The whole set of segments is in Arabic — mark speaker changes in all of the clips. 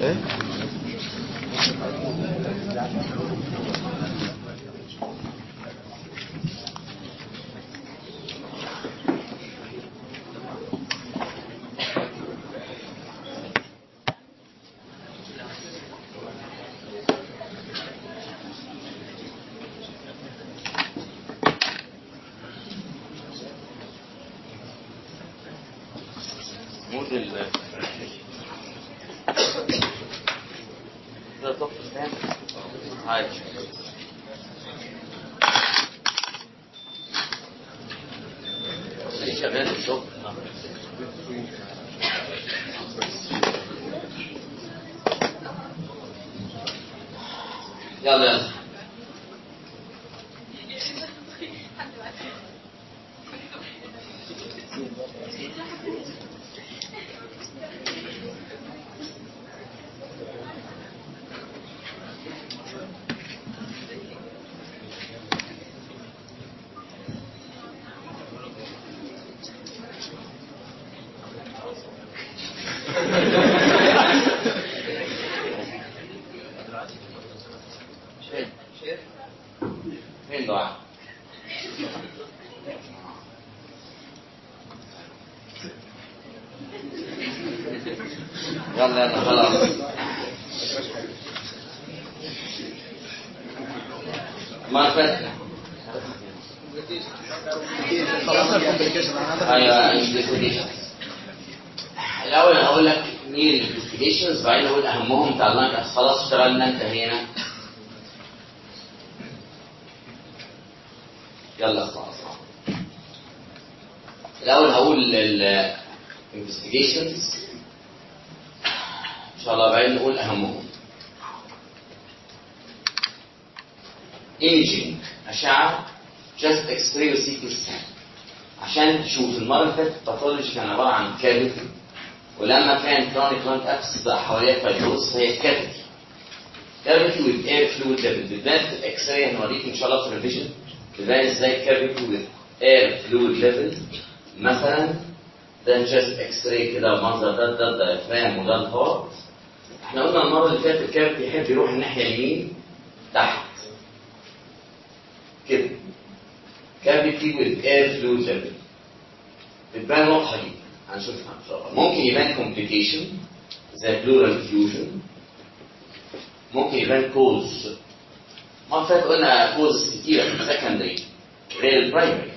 Speaker 1: إيه المره اللي فاتت ال pathology كان عبارة عن cavity ولما كان chronic lung abscess بقى حواليها fibrosis فهي cavity cavity with air fluid level في ال X-ray هنوريك إن شاء الله في ال revision تبان إزاي كافيتي وذ اير فلويد ليفل مثلا ده chest X-ray كده المنظر ده ده ال diaphragm وده ال heart إحنا قلنا المرة اللي فاتت ال cavity يحب يروح الناحية اليمين تحت. كده. cavity with air fluid level. بتبان واضحة جدا. هنشوفها ان شاء الله ممكن يبان complication زي pleural effusion ممكن يبان cause. ما فات قلنا causes كتيرة في secondary. غير ال primary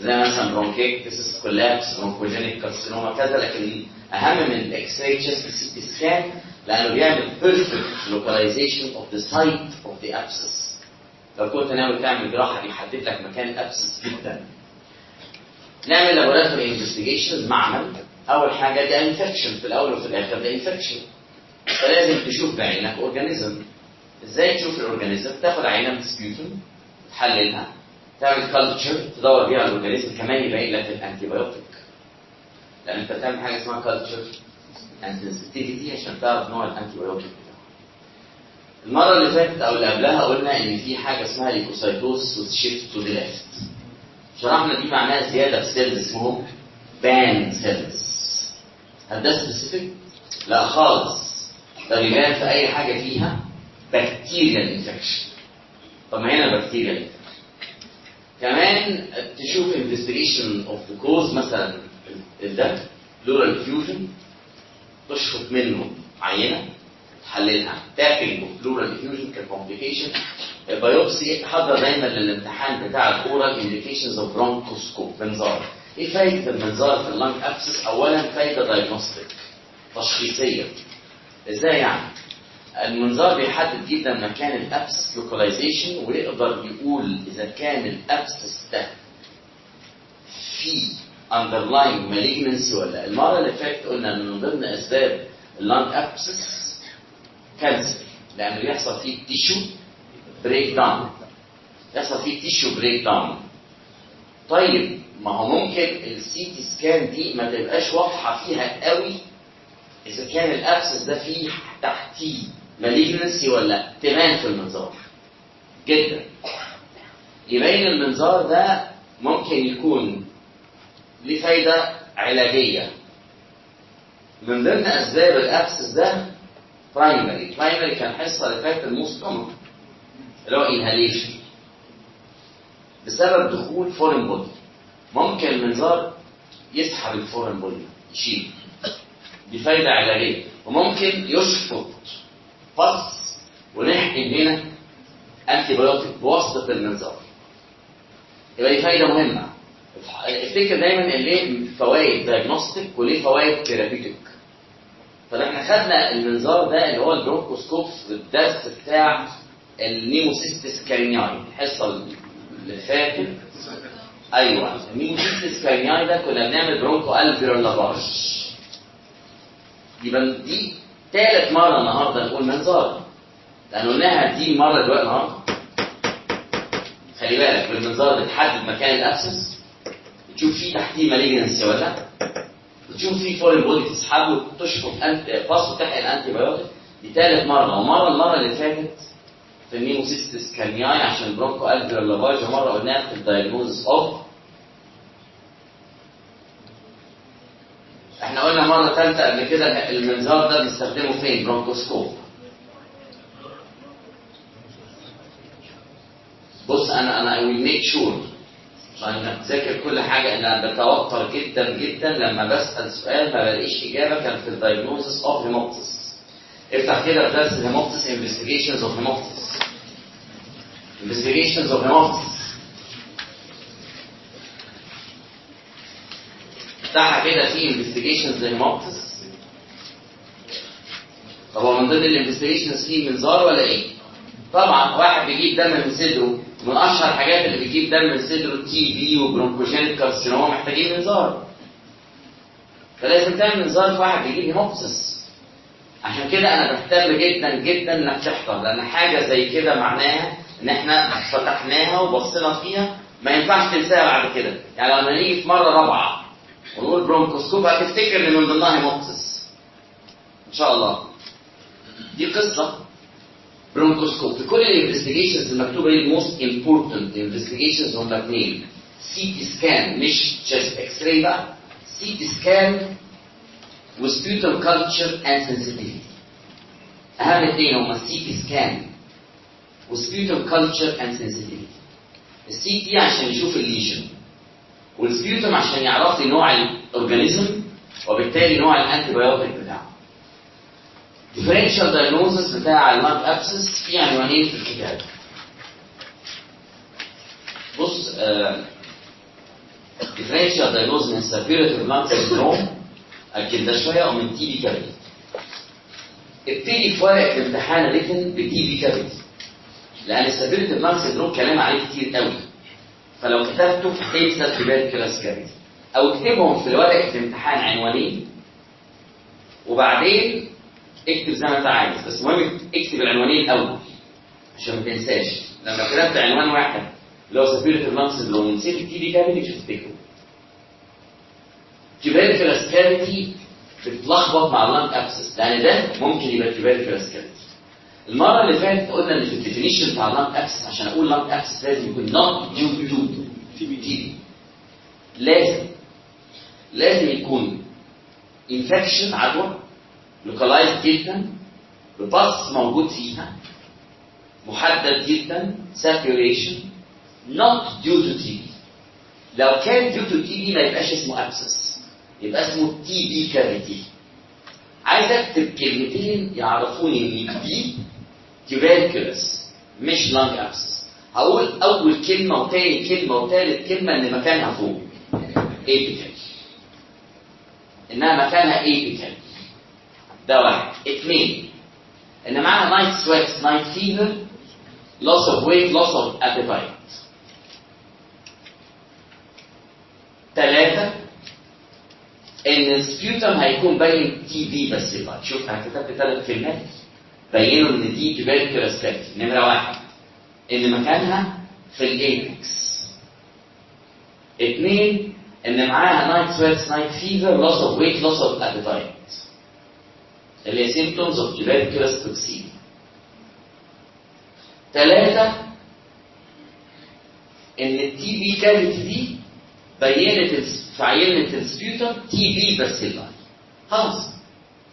Speaker 1: زي مثلا bronchiectasis collapse bronchogenic carcinoma كذا لكن أهم من ال X-ray chest CT scan لأنه بيعمل perfect localization of the site of the abscess. لو كنت ناوي تعمل جراحة بيحدد لك مكان ال abscess جدا. نعمل laboratory investigations معمل. أول حاجة ده infection في الأول وفي الآخر ده infection فلازم تشوف بعينك organism إزاي تشوف ال organism تاخد عينة من sputum تحللها تعمل culture تدور بيها على ال organism كمان يبين لك ال antibiotic لأن أنت بتعمل حاجة اسمها culture and sensitivity عشان تعرف نوع ال antibiotic المرة اللي فاتت أو اللي قبلها قلنا إن في حاجة اسمها leukocytosis و shift to the left. شرحنا دي معناها زيادة في cells اسمهم band cells. هل ده specific؟ لا خالص. ده بيبان في أي حاجة فيها bacterial infection. طب ما هنا bacterial. كمان تشوف investigation of the cause مثلا ده pleural effusion تشفط منه عينة تحللها tapping of pleural effusion ك complication biopsy حضر دايما للامتحان بتاع ال oral indications of bronchoscope منظار إيه فايدة المنظار في ال lung abscess اولا فايدة diagnostic تشخيصية. إزاي يعني؟ المنظار بيحدد جدا مكان ال abscess localization ويقدر يقول إذا كان ال abscess ده في underlying malignancy ولا المرة اللي فاتت قلنا إن من ضمن أسباب ال lung abscess cancer لأنه بيحصل فيه tissue breakdown يحصل فيه tissue breakdown طيب ما هو ممكن ال CT scan دي ما تبقاش واضحة فيها قوي إذا كان ال abscess ده فيه تحتيه malignancy ولا تبان في المنظار. جدا. يبين المنظار ده ممكن يكون ليه فايدة علاجية. من ضمن أسباب ال abscess ده primary primary كان حصة اللي فاتت ال most common اللي هو inhalation بسبب دخول foreign body ممكن المنظار يسحب ال foreign body يشيل. دي فايده علاجية. وممكن يشفط باص ونحقن هنا antibiotic بواسطة المنظار. يبقى دي فايدة مهمة. افتكر دايما إن ليه فوائد diagnostic وليه فوائد therapeutic طب إحنا خدنا المنظار ده اللي هو ال bronchoscope في الدرس بتاع ال pneumocystis carinii الحصه اللي فاتت أيوه. ال pneumocystis carinii ده كنا بنعمل bronchoalveolar lavage يبقى دي ثالث مرة النهارده نقول منظار. لأن قلناها دي مرة دلوقتي النهارده خلي بالك بالمنظار بتحدد مكان ال abscess. تشوف فيه تحتيه malignancy ولا لأ. تشوف فيه foreign body تسحبه وتشفط الباص وتحقن antibiotic دي ثالث مرة. ومرة المرة اللي فاتت في ال pneumocystis carinii عشان bronchoalveolar lavage ومره قلناها في ال diagnosis of. إحنا قلنا مرة ثالثه قبل كده المنظار ده بنستخدمه فين؟ bronchoscope. بص أنا أنا I will make sure. عشان تذاكر كل حاجة إن أنا بتوتر جدا جدا لما بسأل سؤال ما بلاقيش إجابة كان في ال diagnosis of hemoptysis افتح كده درس ال hemoptysis investigations of hemoptysis investigations of hemoptysis افتحها كده في investigations ل hemoptysis طب هو من ضمن ال investigations فيه منظار ولا إيه؟ طبعا واحد بيجيب دم من صدره. من أشهر الحاجات اللي بيجيب دم من صدره TB و bronchogenic carcinoma محتاجين منظار فلازم تعمل منظار في واحد بيجيب hemoptysis عشان كده أنا بهتم جدا جدا انك تحضر لأن حاجة زي كده معناها إن إحنا فتحناها وبصينا فيها ما ينفعش تنساها بعد كده. يعني لما نيجي في مرة رابعة ونقول bronchoscope هتفتكر إن من ضمنها hemoptysis إن شاء الله. دي قصة. bronchoscope. في كل ال investigations المكتوبة دي ال most important investigations هم اثنين CT scan مش chest x-ray بقى. CT scan و sputum culture and sensitivity اهم اثنين هم ال CT scan و sputum culture and sensitivity ال CT عشان يشوف ال lesion وال sputum عشان يعرف لي نوع ال organism وبالتالي نوع ال antibiotic بتاعه. Differential diagnosis بتاع ال lung abscess في عنوانين في الكتاب. بص differential diagnosis من suppurative lung syndrome شوية ومن TB cavity ابتدي في ورقه الامتحان written ب TB cavity لأن ال suppurative lung syndrome كلام عليه كتير قوي. فلو كتبته هتنسى tuberculous cavity أو اكتبهم في ورقة الامتحان عنوانين وبعدين اكتب زي ما أنت عايز. بس المهم اكتب العنوانين الأول. عشان ما تنساش. لما كتبت عنوان واحد اللي هو suppurative lung syndrome ونسيت ال TB cavity مش هتفتكره. tuberculous cavity بتتلخبط مع ال lung abscess لأن ده ممكن يبقى tuberculous cavity المرة اللي فاتت قلنا إن في ال definition بتاع ال lung abscess عشان أقول lung abscess لازم يكون not due to TB لازم لازم يكون infection عدوى localized جدا بباص موجود فيها محدد جدا suppuration not due to TB لو كان due to TB ما يبقاش اسمه abscess يبقى اسمه TB cavity. عايز اكتب كلمتين يعرفوني إن دي tuberculous مش lung abscess. هقول أول كلمة وتاني كلمة وتالت كلمة إن مكانها فوق. Apical. إنها مكانها apical. ده واحد. اثنين. إن معاها night sweat night fever loss of weight loss of appetite. ثلاثة إن ال sputum هيكون باين TB بس بقى شوف أنا كتبت ثلاث كلمات بينوا إن دي cavity نمرة واحد إن مكانها في ال apex اثنين إن معاها night sweats night fever loss of weight loss of appetite اللي هي symptoms of tuberculous toxin ثلاثة إن ال TB cavity دي بينت في عينة ال sputum TB بس خلاص.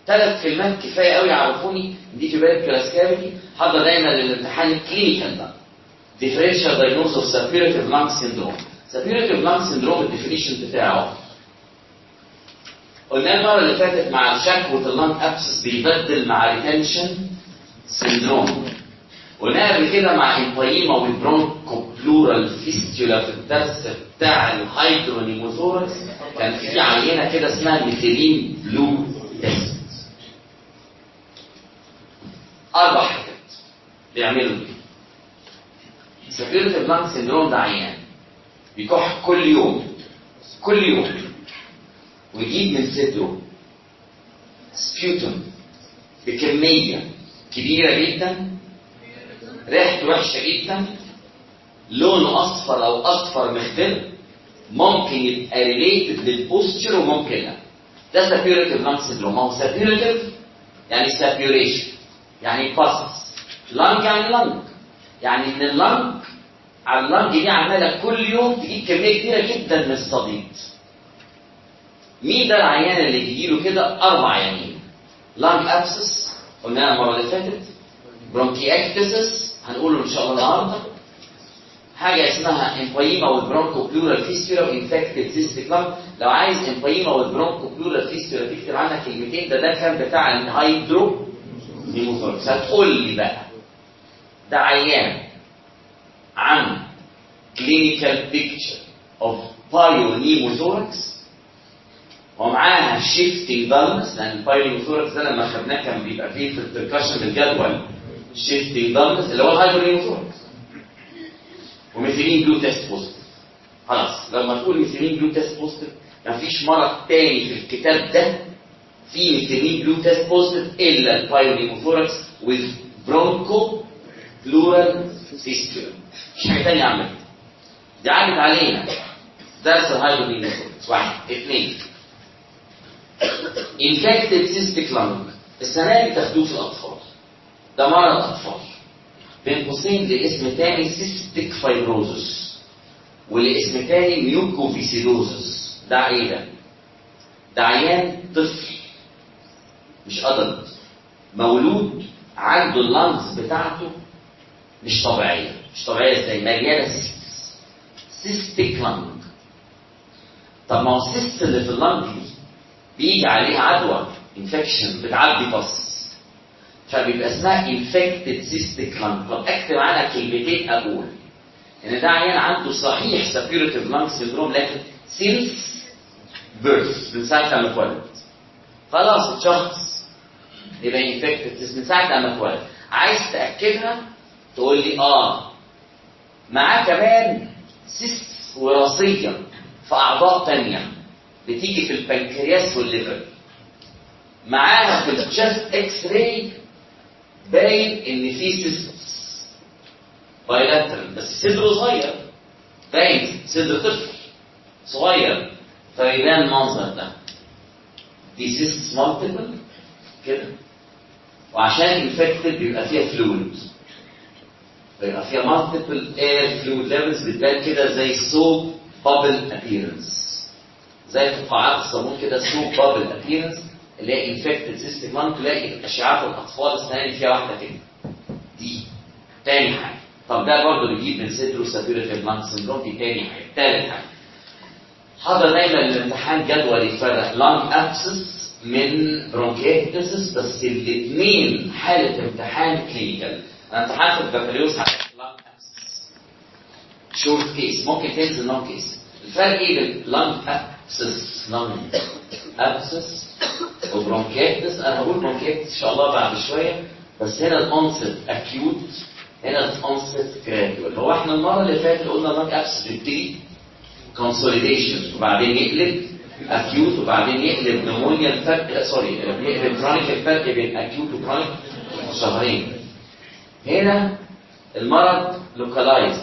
Speaker 1: ثلاث كلمات كفاية قوي يعرفوني دي tubercular cavity حضر دايما للامتحان ال clinical ده. Differential diagnosis of suppurative lung syndrome. Suppurative lung syndrome ال definition بتاعه. قلنا المرة اللي فاتت مع شكوى ال lung abscess بيبدل مع retention syndrome قلنا قبل كده مع empyema وال bronchopleural fistula في الدرس بتاع ال hydropneumothorax كان في عينة كده اسمها methylene blue test. أربع حاجات بيعملوا دي. suppurative lung syndrome ده عيان. بيكح كل يوم. كل يوم. ويجيب من صدره sputum بكمية كبيرة جدا. ريحته وحشة جدا لونه أصفر أو أصفر مخضر ممكن يبقى related لل posture وممكن لا. ده suppurative lung syndrome هو suppurative يعني suppuration يعني pus lung يعني lung يعني إن ال lung على ال lung دي عمالة كل يوم تجيب كمية كبيرة جدا من الصديد. مين ده العيان اللي بيجي له كده؟ أربع عيانين. lung abscess قلناها المرة اللي فاتت. bronchiectasis هنقوله إن شاء الله النهارده. حاجة اسمها empyema وال bronchopleural fistula و infected cystic lung لو عايز empyema وال bronchopleural fistula تكتب عنها كلمتين ده ده كان بتاع ال hydropneumothorax هتقول لي بقى. ده عيان. عن clinical picture of pyopneumothorax ومعاها shifting dullness لأن ال pyopneumothorax ده لما خدناه كان بيبقى فيه في ال percussion الجدول. Shifting dullness اللي هو ال hydropneumothorax و methylene blue test positive خلاص لما تقول methylene blue test positive مفيش مرض تاني في الكتاب ده في methylene blue test positive إلا ال pyopneumothorax with bronchopleural fistula مش حاجة ثانية اعمل دي عدت علينا. درس ال hydropneumothorax واحد اثنين. infected cystic lung السنة دي تاخدوه في الأطفال. ده مرض اطفال بين قوسين لاسم تاني cystic fibrosis ولاسم تاني mucoviscidosis ده إيه ده؟ ده عيان طفل مش adult مولود عنده ال lungs بتاعته مش طبيعية. مش طبيعية إزاي؟ مليانة cysts cystic lung طب ما هو ال cyst اللي في ال lung دي بيجي عليها عدوى infection بتعدي بس فبيبقى اسمها infected cystic lung طب اكتب عنها كلمتين أقول. إن ده عيان عنده صحيح suppurative lung syndrome لكن since birth من ساعة ما اتولد. خلاص اتشخص. يبقى infected من ساعة ما اتولد. عايز تأكدها؟ تقول لي آه. معاه كمان cyst وراثية في أعضاء تانية بتيجي في البنكرياس وال liver. معاها في ال chest X-ray باين إن في cyst bilateral بس صدره صغير. باين صدر طفل صغير. فيبان المنظر ده. دي cyst multiple كده. وعشان infected بيبقى فيها fluid بيبقى فيها multiple air fluid levels بتبان كده زي soap bubble appearance زي فقاعات الصابون كده soap bubble appearance اللي هي infected cystic lung تلاقي اشعاعات الأطفال السنة فيها واحدة كده. دي تاني حاجة. طب ده برضه بيجيب من صدره suppurative lung syndrome دي تاني حاجة. تالت حاجة. حضر دايما الامتحان جدول يفرق lung abscess من bronchiectasis بس الاثنين حالة امتحان clinical أنا امتحان في البكالوريوس lung abscess short case ممكن تنزل long case الفرق إيه بين lung abscess lung abscess و bronchiectasis أنا هقول bronchiectasis ان شاء الله بعد شوية. بس هنا ال onset acute هنا ال onset gradual هو إحنا المرة اللي فاتت قلنا lung abscess بيبتدي consolidation وبعدين يقلب acute وبعدين يقلب pneumonia الفرق. sorry يقلب chronic الفرق بين acute و chronic شهرين. هنا المرض localized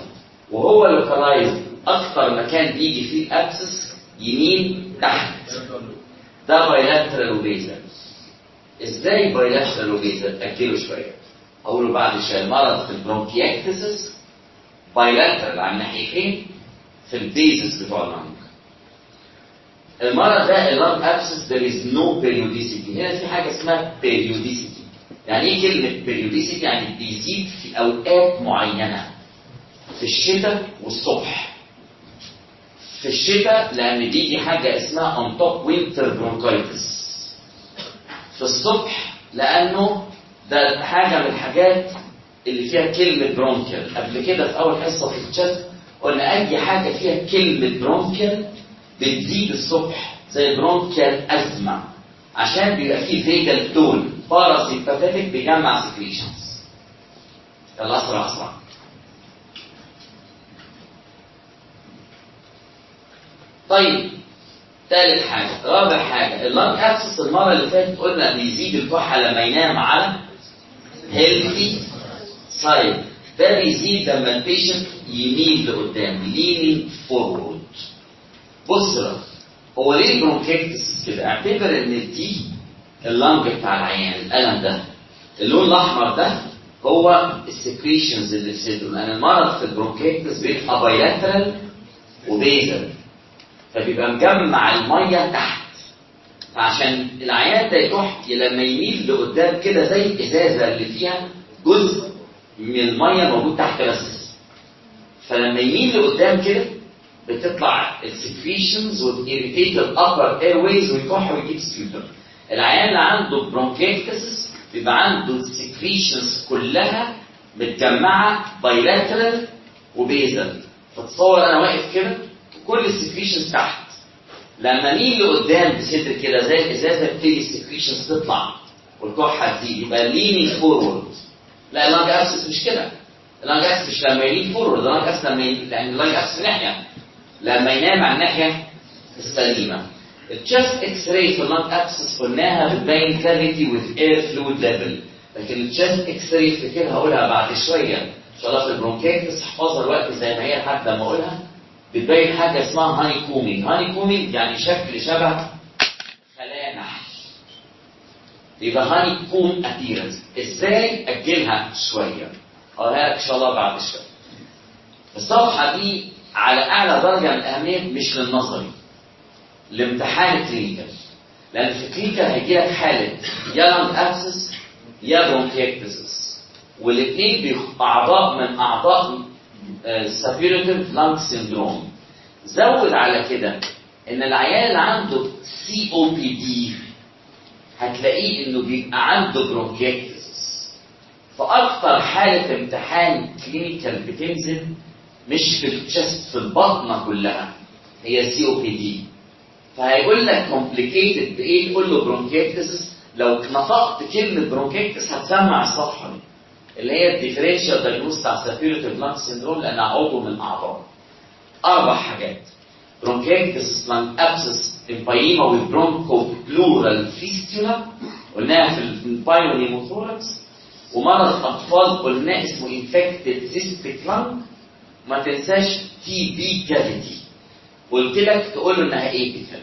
Speaker 1: وهو localized أكثر مكان بيجي فيه ال abscess يمين تحت. ده bilateral و basal إزاي bilateral و basal اكله شوية. أقوله بعد شوية. المرض في ال bronchiectasis bilateral على الناحيتين في ال bases بتوع ال lung المرض ده ال lung abscess there is no periodicity. هنا في حاجة اسمها periodicity. يعني إيه كلمة periodicity يعني بيزيد في أوقات معينة. في الشتاء والصبح. في الشتاء لأن بيجي حاجة اسمها on top winter bronchitis. في الصبح لأنه ده حاجة من الحاجات اللي فيها كلمة bronchial قبل كده في أول حصة في الشيت قلنا أي حاجة فيها كلمة bronchial بتزيد الصبح زي bronchial asthma عشان بيبقى فيه vagal tone parasympathetic بيجمع secretions يلا أسرع أسرع. طيب ثالث حاجة رابع حاجة ال lung abscess المرة اللي فاتت قلنا بيزيد الكحة لما ينام على healthy side ده بيزيد لما ال patient يميل لقدام leaning forward. بص بقى هو ليه ال bronchiectasis كده؟ اعتبر إن دي ال lung بتاع العيان الألم ده اللون الأحمر ده هو ال secretions اللي في صدره لأن المرض في ال bronchiectasis بيبقى bilateral و basal فبيبقى مجمع المية تحت. فعشان العيان ده يروح لما يميل لقدام كده زي الازازه اللي فيها جزء من المية موجود تحت بس. فلما يميل لقدام كده بتطلع ال secretions وت irritate ال upper airways ويكح ويجيب sputum العيان اللي عنده bronchiectasis بيبقى عنده ال secretions كلها متجمعة bilateral و basal. فتصور أنا واقف كده وكل ال secretions تحت. لما ميل لقدام بصدر كده زي الإزازة تبتدي ال secretions تطلع. والكحه تزيد يبقى leaning forward لا ال lung abscess مش كده. ال lung abscess مش لما ي lean forward ال lung abscess لما ي... لأن ال lung abscess في ناحية. لما ينام على الناحية السليمة. ال chest X-ray في ال lung abscess قلناها بتبين cavity with air fluid level لكن ال chest X-ray افتكرها هقولها بعد شوية. إن شاء الله في ال bronchiectasis احفظها دلوقتي زي ما هي لحد لما أقولها. بتبين حاجة اسمها honeycombing honeycombing يعني شكل شبه خلايا نحل. يبقى honeycomb appearance إزاي اجلها شوية؟ أقولها لك إن شاء الله بعد شوية. الصفحة دي على أعلى درجة من الأهمية مش للنظري. لامتحان clinical لأن في clinical هيجي لك حالة يا lung abscess يا bronchiectasis والاثنين أعضاء من أعضاء suppurative lung syndrome زود على كده إن العيان اللي عنده COPD هتلاقيه إنه بيبقى عنده bronchiectasis فاكتر حالة امتحان clinical بتنزل مش في ال chest في الباطنة كلها هي COPD فهيقول لك complicated بإيه؟ تقول له bronchiectasis لو نطقت كلمة bronchiectasis هتسمع الصفحة دي. اللي هي ال differential diagnosis بتاع suppurative lung syndrome لأنها عضو من أعضاء. أربع حاجات. bronchiectasis lung abscess empyema و bronchopleural fistula قلناها في ال pyopneumothorax ومرض أطفال قلناه اسمه infected cystic lung ما تنساش TB cavity قلت لك تقول له إنها apical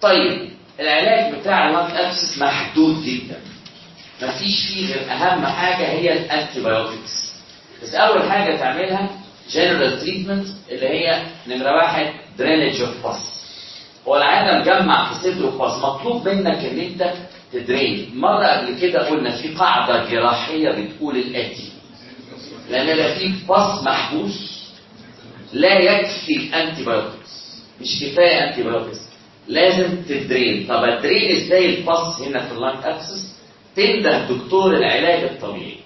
Speaker 1: طيب العلاج بتاع ال lung abscess محدود جدا. مفيش فيه غير أهم حاجة هي ال antibiotics بس أول حاجة تعملها general treatment اللي هي نمرة واحد drainage of pus هو العيان مجمع في صدره pus مطلوب منك إن أنت ت drain مرة قبل كده قلنا في قاعدة جراحية بتقول الآتي. لأن لو في pus محبوس لا يكفي ال antibiotics مش كفاية antibiotics لازم ت drain طب ا drain إزاي ال pus هنا في ال lung abscess تنده دكتور العلاج الطبيعي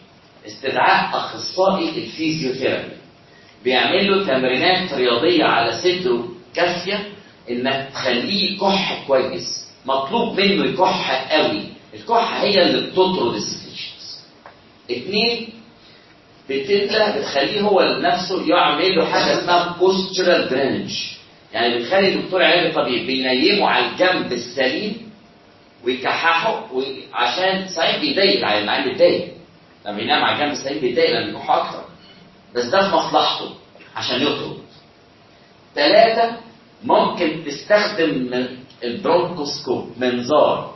Speaker 1: استدعاء أخصائي ال physiotherapy. بيعمل له تمرينات رياضية على صدره كافية إنك تخليه يكح كويس. مطلوب منه يكح قوي. الكحة هي اللي بتطرد ال secretions اتنين بتنده بتخليه هو نفسه يعمل له حاجة اسمها postural drainage يعني بتخلي الدكتور العلاج الطبيعي بينيمه على الجنب السليم ويكححه عشان صحيح بيضايق العيان العيان بيتضايق لما ينام على الجنب السليم بيتضايق لما يكح أكتر. بس ده في مصلحته عشان يطرد ثلاثة ممكن تستخدم ال bronchoscope منظار.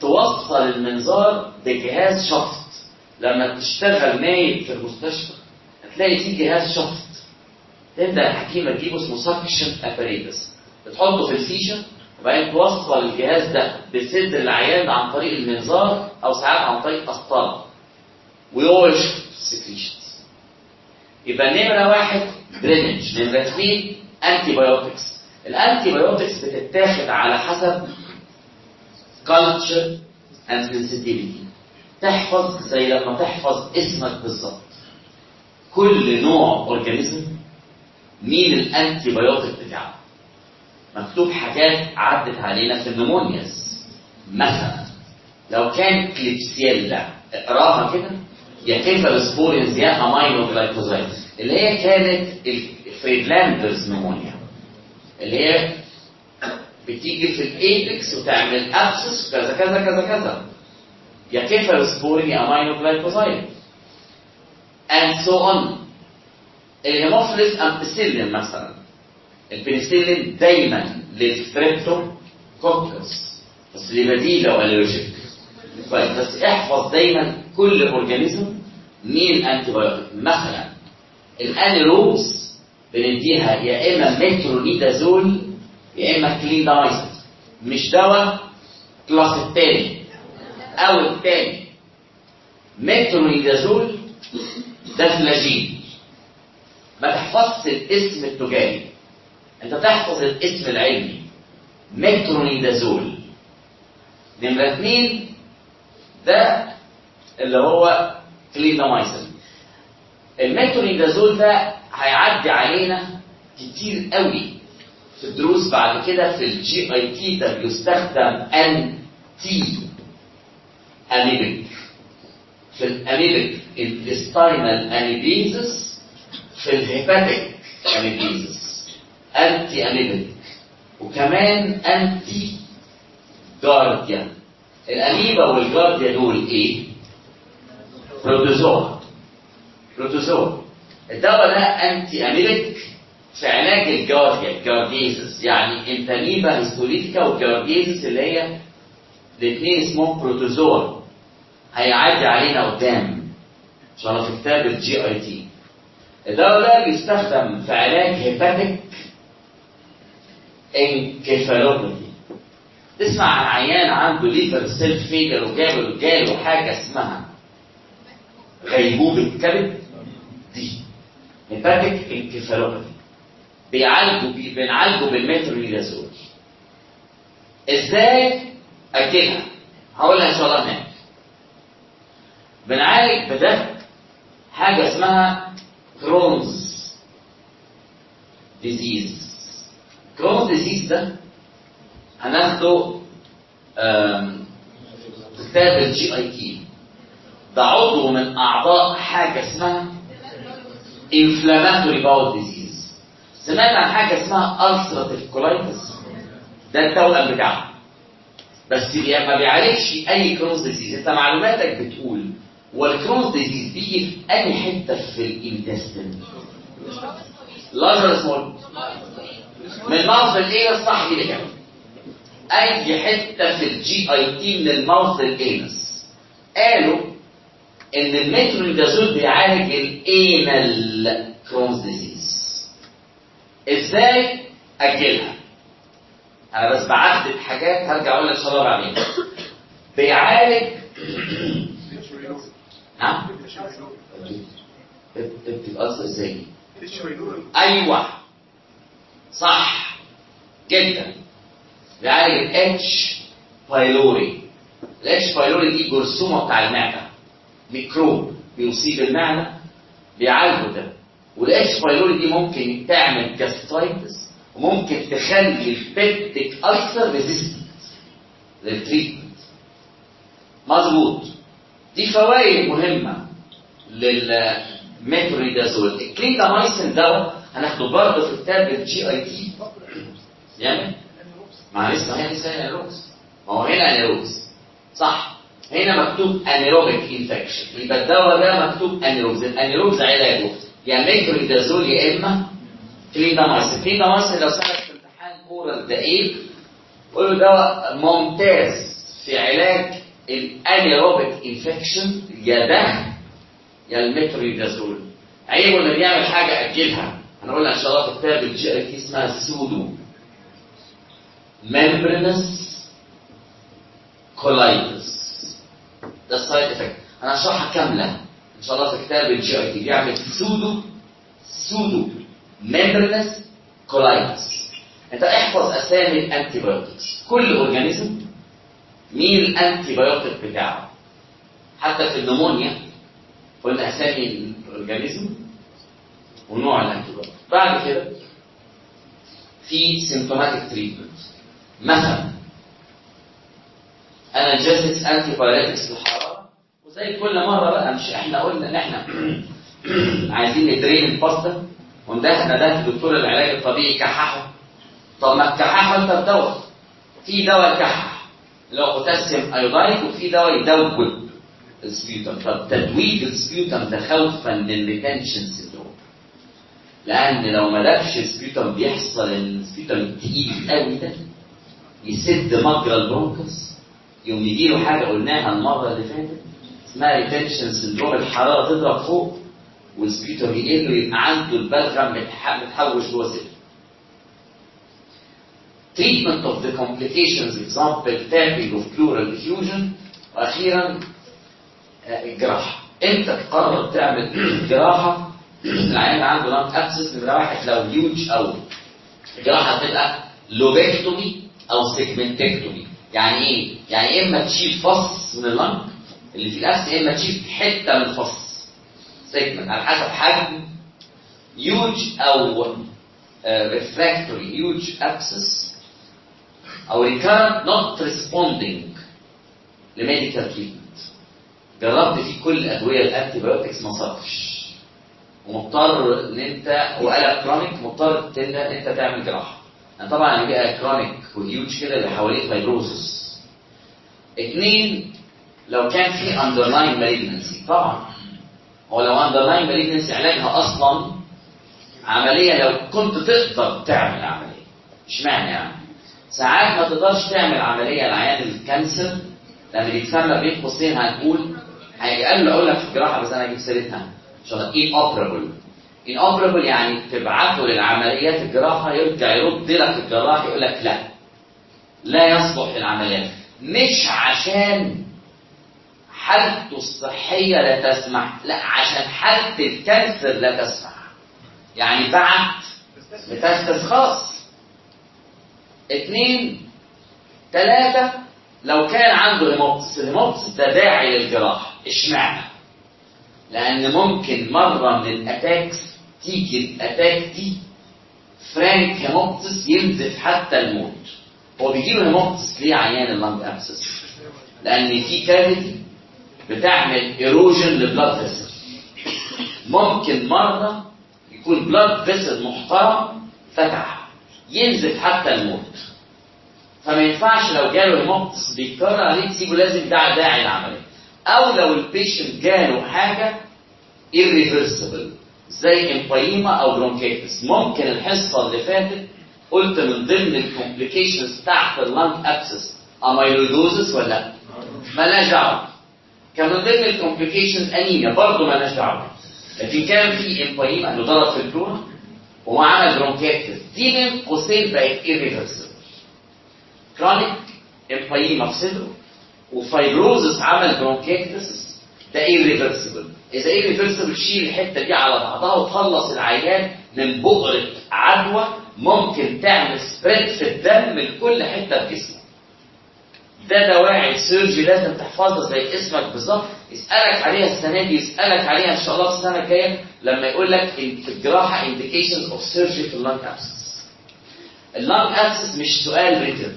Speaker 1: توصل المنظار بجهاز شفط. لما تشتغل نايم في المستشفى هتلاقي فيه جهاز شفط. تبدأ الحكيمة تجيبه اسمه suction apparatus بتحطه في الفيشة وبعدين توصل الجهاز ده بصدر العيان عن طريق المنظار أو ساعات عن طريق قسطره وهو يشفط ال secretions يبقى نمرة واحد drainage نمرة اثنين antibiotics ال antibiotics بتتاخد على حسب culture and sensitivity. تحفظ زي لما تحفظ اسمك بالظبط. كل نوع organism مين ال antibiotic بتاعه؟ مكتوب حاجات عدت علينا في ال pneumonias مثلا لو كان Klebsiella اقراها كده يا cephalosporins يا aminoglycoside اللي هي كانت ال Friedlander's pneumonia. اللي هي بتيجي في ال apex وتعمل abscess وكذا كذا كذا كذا. يا كيفالوسبورين يا aminoglycoside and so on. ال Haemophilus ampicillin مثلا. البنسلين دايما للستريبتوكوكس بس اللي بديله والرجيك كويس بس احفظ دايما كل اورجانيزم مين انتي بايوتيك مثلا الانيروبس بنديها يا إما مترونيدازول يا إما كليندامايسين مش دواء كلاس التاني أو التاني مترونيدازول ده Flagyl ما تحفظش الاسم التجاري. انت تحفظ الاسم العلمي. مترونيدازول نمرة اتنين ده اللي هو clindamycin ال metronidazole ده هيعدي علينا كتير قوي في الدروس بعد كده في ال GIT ده بيستخدم anti amoebic في ال amoebic intestinal amoebiasis في ال hepatic amoebiasis anti amoebic وكمان anti Giardia الاميبا والجارديا دول إيه؟ protozoa protozoa الدواء ده anti amoebic في علاج ال Giardia ال giardiasis يعني Entamoeba histolytica وال giardiasis اللي هي الاثنين اسمهم protozoa هيعدي علينا قدام. إن شاء الله في كتاب ال GIT الدواء ده بيستخدم في علاج hepatic encephalopathy تسمع عن عيان عنده liver cell failure وجاله جاله حاجة اسمها غيبوبة كبد؟ دي. hepatic encephalopathy بيعالجوا بي بنعالجه بالمترونيدازول إزاي اجلها هقولها ان شاء الله هناك بنعالج بده حاجة اسمها Crohn's disease Crohn's disease ده هناخده كتاب ال GIT ده عضو من اعضاء حاجة اسمها inflammatory bowel disease. سمعت عن حاجة اسمها ulcerative colitis. ده التوأم بتاعه بس ما بيعالجش اي Crohn's disease انت معلوماتك بتقول وال Crohn's disease بيجي في اي حتة في ال intestine. large or small من ال mouth الايه صح كده أي حتة في ال GIT من ال mouth لل anus. قالوا إن المترونيدازول بيعالج ال anal Crohn's disease إزاي اجلها أنا بس بعدد حاجات هرجع أقول لك ان شاء الله بعدين بيعالج نعم بتتأثر إزاي؟ أيوه. صح. جدا. بيعالج ال H. pylori ال H. pylori دي جرثومة بتاع المعدة. ميكروب. بيصيب المعدة. بيعالجه ده. وال H. pylori دي ممكن تعمل gastritis وممكن تخلي ال peptic ulcer resistant لل treatment مظبوط. دي فوائد مهمة لل metronidazole ال clindamycin دواء هناخده برضه في كتاب ال GIT يعني لسه هي لسه anaerobes ما هو هنا anaerobes صح. هنا مكتوب anaerobic infection يبقى الدواء ده مكتوب anaerobes ال anaerobes علاجه يا ميترونيدازول يا إما clindamycin clindamycin لو سألك في امتحان oral إيه قول له دواء ممتاز في علاج ال anaerobic infection يا ده يا المترونيدازول عيبه إنه بيعمل حاجة اجلها هنقولها إن شاء الله في كتاب ال GIT اسمها ال pseudo membranous colitis. ده ال side effect أنا هشرحها كاملة. إن شاء الله في كتاب ال GIT بيعمل pseudo. pseudo. Membranous colitis. أنت احفظ أسامي ال antibiotics كل organism مين ال antibiotic بتاعه. حتى في ال pneumonia قلنا أسامي ال organism ونوع ال anti بعد كده في symptomatic treatment مثلا analgesics antipyretics للحراره وزي كل مرة بقى مش إحنا قلنا إن إحنا عايزين ن drain ال pus ده وندهنا ده دكتور العلاج الطبيعي كححة. طب ما تكححه أنت بدواء في دواء كحح اللي هو potassium iodide وفي دواء يدوب ال sputum. طب تدويب ال sputum ده خوفا من لأن لو ما دابش ال sputum بيحصل إن ال sputum التقيل قوي ده يسد مجرى ال bronchus يوم يجي له حاجة قلناها المرة اللي فاتت اسمها retention syndrome الحرارة تضرب فوق وال sputum يقل ويبقى عنده البلغم متحوش جوه صدره treatment of the complications example tapping of pleural effusion. وأخيرا الجراحة. إمتى تقرر تعمل جراحة؟ العيان عنده lung abscess نمره واحد. لو هيوج أو الجراحه هتبقى lobectomy أو segmentectomy يعني إيه؟ يعني إما تشيل فص من ال lung اللي في ال abscess يا إما تشيل حتة من الفص segment على حسب حجم. هيوج أو refractory huge abscess أو recurrent not responding ل medical treatment جربت فيه كل الادويه ال antibiotics ما صرفش ومضطر إن أنت وقلب chronic مضطر إن أنت تعمل جراحة. يعني طبعا بيبقى chronic و huge كده اللي حواليه fibrosis اثنين لو كان في underlying malignancy طبعا. هو لو underlying malignancy علاجها أصلا عملية لو كنت تقدر تعمل عملية. اشمعنى يعني؟ ساعات ما تقدرش تعمل عملية لعيان ال cancer لما يتسمى بين قوسين هنقول هيجي قبل أقول لك في الجراحة بس أنا هجيب سيرتها. ان شاء الله inoperable inoperable يعني تبعته للعمليات الجراحة يرجع يرد لك الجراح يقول لك لا. لا يصلح للعمليات مش عشان حالته الصحية لا تسمح لا عشان حالة ال cancer لا تسمح. يعني بعت metastasis خلاص. اثنين ثلاثة لو كان عنده hemoptysis ال hemoptysis ده داعي للجراحة. اشمعنى؟ لأن ممكن مرة من ال attacks تيجي ال attack دي. frank hemoptysis ينزف حتى الموت. هو بيجي له hemoptysis ليه عيان ال lung abscess؟ لأن في cavity بتعمل erosion ل blood vessel ممكن مرة يكون blood vessel محترم فتح ينزف حتى الموت. فما ينفعش لو جاله hemoptysis بيتكرر عليه تسيبه لازم ده داعي العملية أو لو ال patient جاله حاجة irreversible زي empyema أو bronchiectasis ممكن الحصة اللي فاتت قلت من ضمن ال complications بتاعت ال lung abscess amyloidosis ولا لأ؟ مالهاش دعوة. كان من ضمن ال complications انيميا برضه مالهاش دعوة. لكن كان في empyema إنه ضرب في ال pleura ومعانا bronchiectasis دي بين قوسين بقت irreversible. chronic empyema في صدره. و fibrosis عمل bronchiectasis ده irreversible. إذا irreversible شيل الحتة دي على بعضها وتخلص العيان من بؤرة عدوى ممكن تعمل spread في الدم لكل حتة في جسمه ده دواعي ال surgery لازم تحفظها زي اسمك بالظبط. يسألك عليها السنة دي يسألك عليها إن شاء الله السنة الجاية لما يقول لك في الجراحه indications of surgery في ال lung abscess ال lung abscess مش سؤال written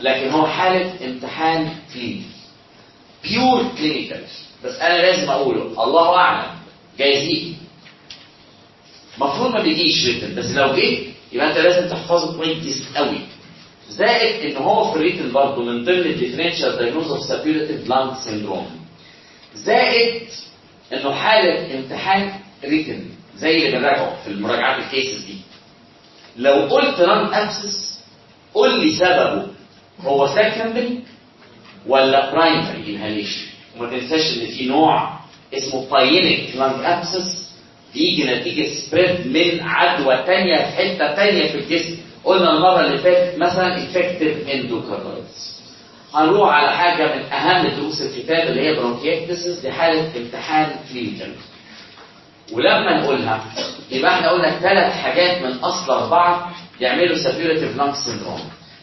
Speaker 1: لكن هو حالة امتحان clinical pure clinical بس أنا لازم أقوله الله أعلم جايز يجي المفروض ما بيجيش written بس لو جه يبقى أنت لازم تحفظه كويس قوي. زائد إن هو في ال written برضه من ضمن ال differential diagnosis of suppurative lung syndrome زائد إنه حالة امتحان written زي اللي بنراجعه في المراجعات ال cases دي. لو قلت lung abscess قول لي سببه. هو secondary ولا primary inhalation وما تنساش إن في نوع اسمه pyemic lung abscess بيجي نتيجه spread من عدوى تانية في حتة تانية في الجسم.
Speaker 2: قلنا المرة اللي فاتت مثلا infective endocarditis هنروح على حاجة من أهم دروس الكتاب اللي هي bronchiectasis دي حاله امتحان clinical ولما نقولها يبقى إحنا قلنا ثلاث حاجات من أصل أربعة يعملوا suppurative lung syndrome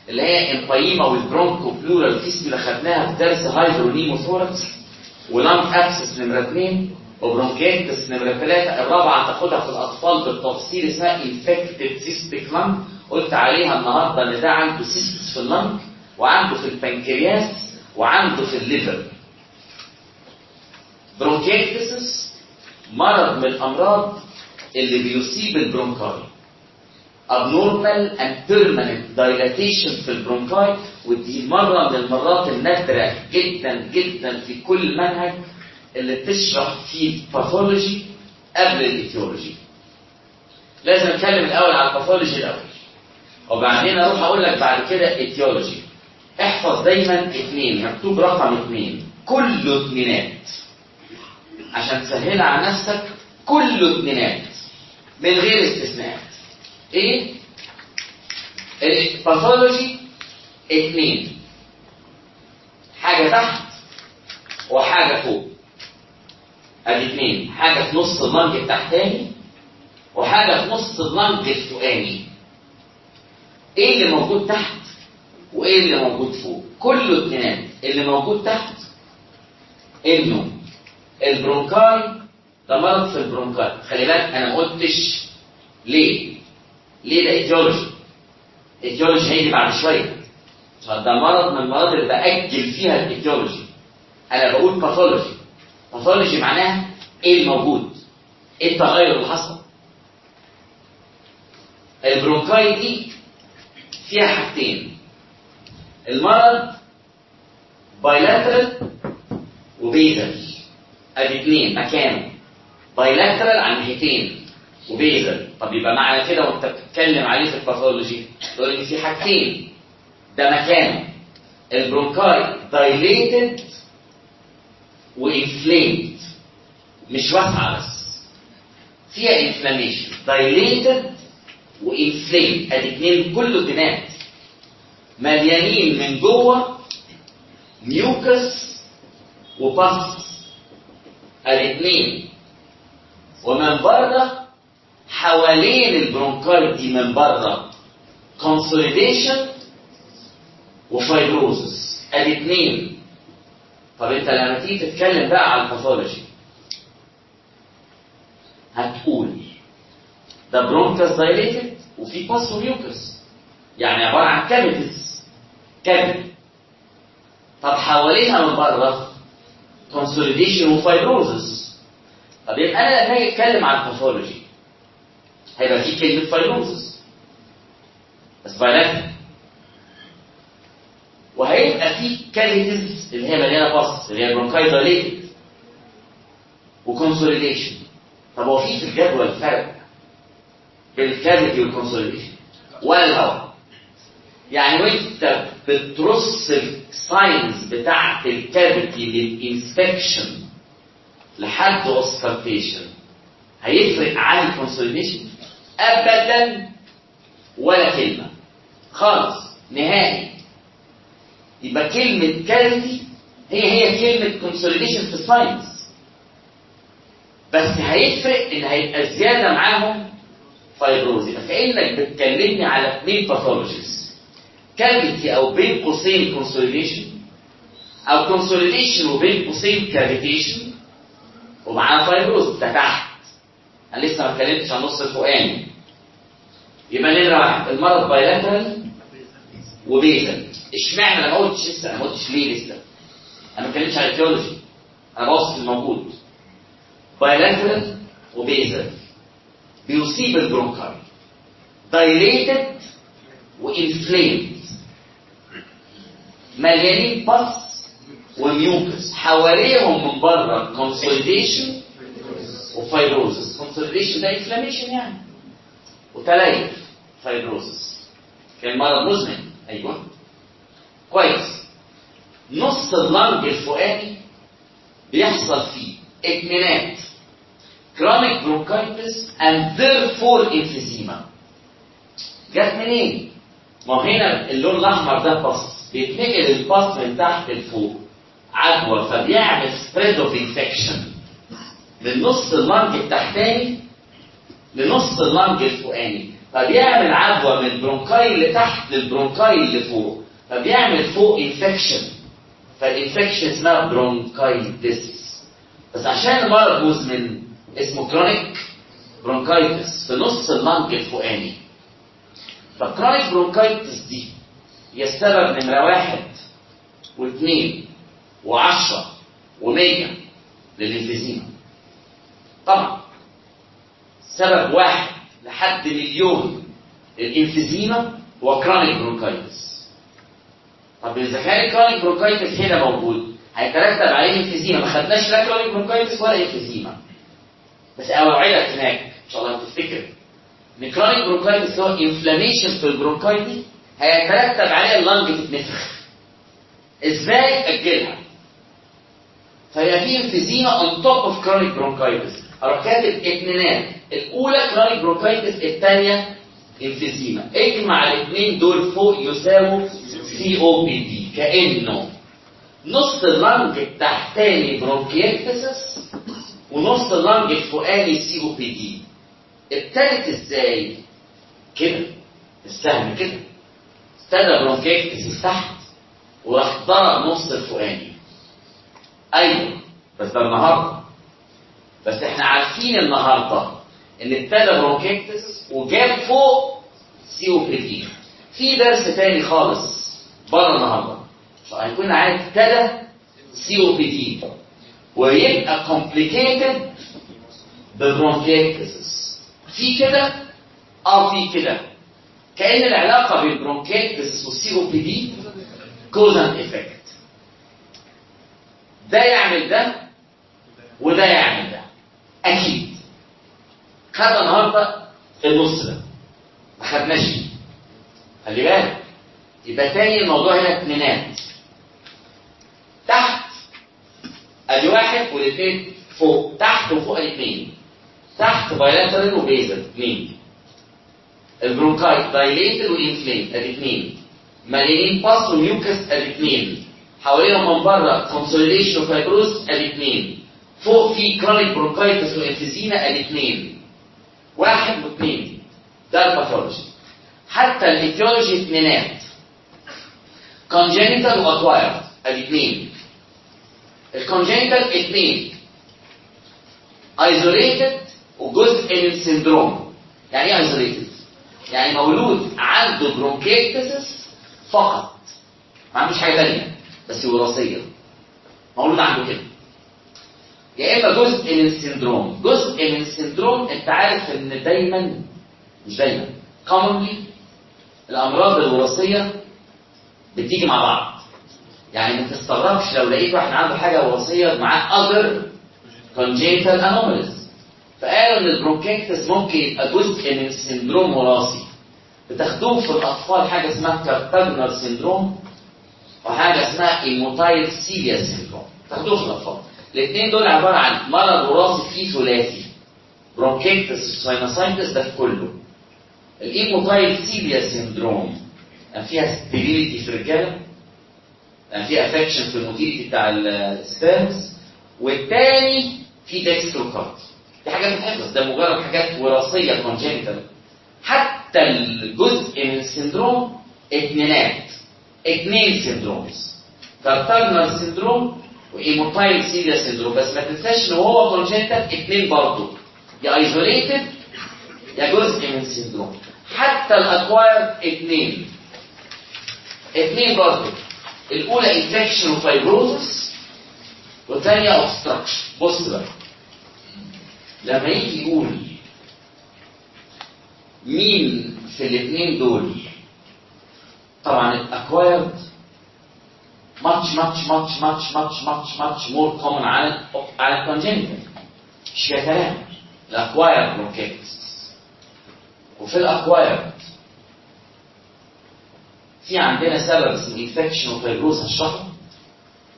Speaker 2: اللي هي empyema وال bronchopleural fistula خدناها في درس hydropneumothorax و lung abscess نمرة اثنين و bronchiectasis نمرة ثلاثة الرابعة تاخدها في الأطفال بالتفصيل اسمها infected cystic lung قلت عليها النهارده إن ده عنده cysts في ال lung وعنده في البنكرياس وعنده في ال liver. bronchiectasis مرض من الأمراض اللي بيصيب ال bronchi abnormal and permanent dilatation في ال bronchi ودي مرة من المرات النادرة جدا جدا في كل منهج اللي بتشرح فيه pathology قبل ال etiology لازم نتكلم الأول على ال pathology الأول. وبعدين أروح أقول لك بعد كده etiology احفظ دايما اثنين مكتوب رقم اثنين كله اثنينات عشان تسهلها على نفسك كله اثنينات من غير استثناءات إيه؟ ال pathology اثنين حاجة تحت وحاجة فوق. ادي اثنين حاجة في نص ال lung التحتاني وحاجة في نص ال lung الفوقاني. إيه اللي موجود تحت وايه اللي موجود فوق؟ كله اثنينات اللي موجود تحت انه ال bronchi ده مرض في ال bronchi. خلي بالك أنا ما قلتش ليه. ليه؟ ده etiology. etiology هيجي بعد شوية. ده مرض من المرض اللي بأجل فيها ال etiology. أنا بقول pathology pathology معناها إيه الموجود إيه التغير اللي حصل؟ ال bronchi دي فيها حاجتين. المرض bilateral و basal أدي اثنين مكانه. bilateral عن ناحيتين. و basal طب يبقى معنى كده وانت بتتكلم عليه في ال pathology تقول ان في حاجتين. ده مكانه ال bronchi dilated و inflamed مش واسعة بس. فيها inflammation dilated و inflamed ادي اتنين كله دماغ مليانين من جوه mucus و pus الاثنين ومن بره حوالين ال bronchi دي من بره consolidation و fibrosis ادي اثنين طب انت لما تيجي تتكلم بقى على ال pathology هتقول ده bronchus dilated وفي pus و mucus يعني عبارة عن cavities cavity طب حواليها من بره consolidation و fibrosis طب يبقى أنا لما أجي أتكلم عن ال pathology هيبقى في كلمة fibrosis بس bilateral وهيبقى في cavities اللي هي مليانة pus اللي هي bronchi dilated و consolidation طب هو في في الجدول فرق بين ال cavity وال consolidation ولا الهواء يعني وانت بترص ال signs بتاعت ال cavity لل inspection لحد auscultation هيفرق عن ال consolidation ابدا ولا كلمة. خالص نهائي. يبقى كلمة cavity هي هي كلمة consolidation في ال signs بس هيفرق إن هيبقى زيادة معاهم fibrosis يبقى كانك بتكلمني على اثنين pathologies cavity أو بين قوسين consolidation أو consolidation وبين قوسين cavitation ومعانا fibrosis ده تحت. أنا لسه ما اتكلمتش عن النص الفوقاني يبقى واحد المرض bilateral و basal اشمعنى أنا ما قلتش لسه؟ أنا ما قلتش ليه لسه؟ أنا ما اتكلمتش على ال etiology أنا باصص الموجود bilateral و basal بيصيب ال bronchi dilated و inflamed مليانين pus و mucus حواليهم من بره consolidation و fibrosis consolidation ده inflammation يعني. وتليف fibrosis كان مرض مزمن. أيوه. كويس. نص ال lung الفوقاني بيحصل فيه اتنينات chronic bronchitis and therefore emphysema. جت منين؟ ما هنا اللون الأحمر ده pus بيتنقل ال pus من تحت لفوق. عدوى فبيعمل spread of infection من نص ال lung التحتاني لنص ال lung الفوقاني. فبيعمل عدوى من ال bronchi اللي تحت لل bronchi اللي فوق. فبيعمل فوق infection فال infection اسمها bronchitis بس عشان المرض مزمن اسمه chronic bronchitis في نص ال lung الفوقاني. فال chronic bronchitis دي هي السبب نمرة واحد واثنين وعشرة ومية لل emphysema. طبعا. سبب واحد لحد مليون لل emphysema هو chronic bronchitis طب إذا كان ال chronic bronchitis هنا موجود هيترتب عليه emphysema. ما خدناش لا chronic bronchitis ولا emphysema. بس أوعدك هناك إن شاء الله تفتكر. إن chronic bronchitis هو inflammation في ال bronchi هيترتب عليها ال lung تتنفخ إزاي أجلها؟ فهي في emphysema on top of chronic bronchitis أروح كاتب اتنينات الأولى chronic bronchitis الثانية emphysema اجمع الاثنين دول فوق يساووا COPD كأنه نص ال lung التحتاني bronchiectasis ونص ال lung الفوقاني COPD ابتدت إزاي؟ كده. السهم كده. ابتدى bronchiectasis تحت وراح ضرب نص الفوقاني أيوه بس ده النهارده. بس إحنا عارفين النهارده إن ابتدى bronchiectasis وجاب فوق COPD في درس تاني خالص بره النهارده. هيكون عارف ابتدى COPD ويبقى complicated بال bronchiectasis. في كده؟ آه في كده. كأن العلاقة بين ال bronchiectasis وال COPD cause and effect ده يعمل ده وده يعمل أكيد. خدنا النهارده النص ده. ما خدناش. فيه خلي بالك. يبقى تاني الموضوع هنا اتنينات تحت أدي واحد والاثنين فوق. تحت وفوق الاثنين تحت bilateral و basal اثنين ال bronchi dilated و inflamed ادي اثنين مليانين pus و mucus ادي اثنين حواليهم من بره consolidation و fibrosis ادي اثنين فوق في chronic bronchitis و emphysema ادي اثنين واحد واثنين ده ال pathology حتى ال etiology اثنينات congenital و acquired ادي اثنين ال congenital اثنين isolated وجزء من syndrome يعني إيه isolated يعني مولود عنده bronchiectasis فقط ما عندوش حاجة ثانية بس وراثيه مولود عنده كده يا إما جزء من syndrome جزء من syndrome أنت عارف إن دايما مش دايما commonly الأمراض الوراثية بتيجي مع بعض. يعني ما تستغربش لو لقيت واحد عنده حاجة وراثية معاه other congenital anomalies. فقالوا إن ال bronchiectasis ممكن يبقى جزء من syndrome وراثي. بتاخدوه في الأطفال حاجة اسمها Kartagener syndrome وحاجة اسمها immotile cilia syndrome تاخدوه في الأطفال. الاثنين دول عبارة عن مرض وراثي فيه ثلاثي. bronchiectasis sinusitis ده في كله. ال immotile cilia syndrome يعني فيها sterility في الرجالة. يعني فيها affection في ال motility بتاع ال sperms والتاني في dextrocardia دي حاجات بتحفظ ده مجرد حاجات وراثية congenital حتى الجزء من ال syndrome اتنينات. اتنين syndromes Kartagener syndrome و immotile cilia syndrome بس ما تنساش إن هو congenital اتنين برضه يا isolated يا جزء من syndrome حتى ال acquired اتنين اتنين برضه الأولى infection و fibrosis والثانية obstruction بص بقى. لما يجي يقول مين في الاثنين دول؟ طبعا ال acquired much much much much much much much more common على على ال congenital مش كلام ال acquired bronchiectasis وفي ال acquired في عندنا سبب اسمه infection و fibrosis هشرحه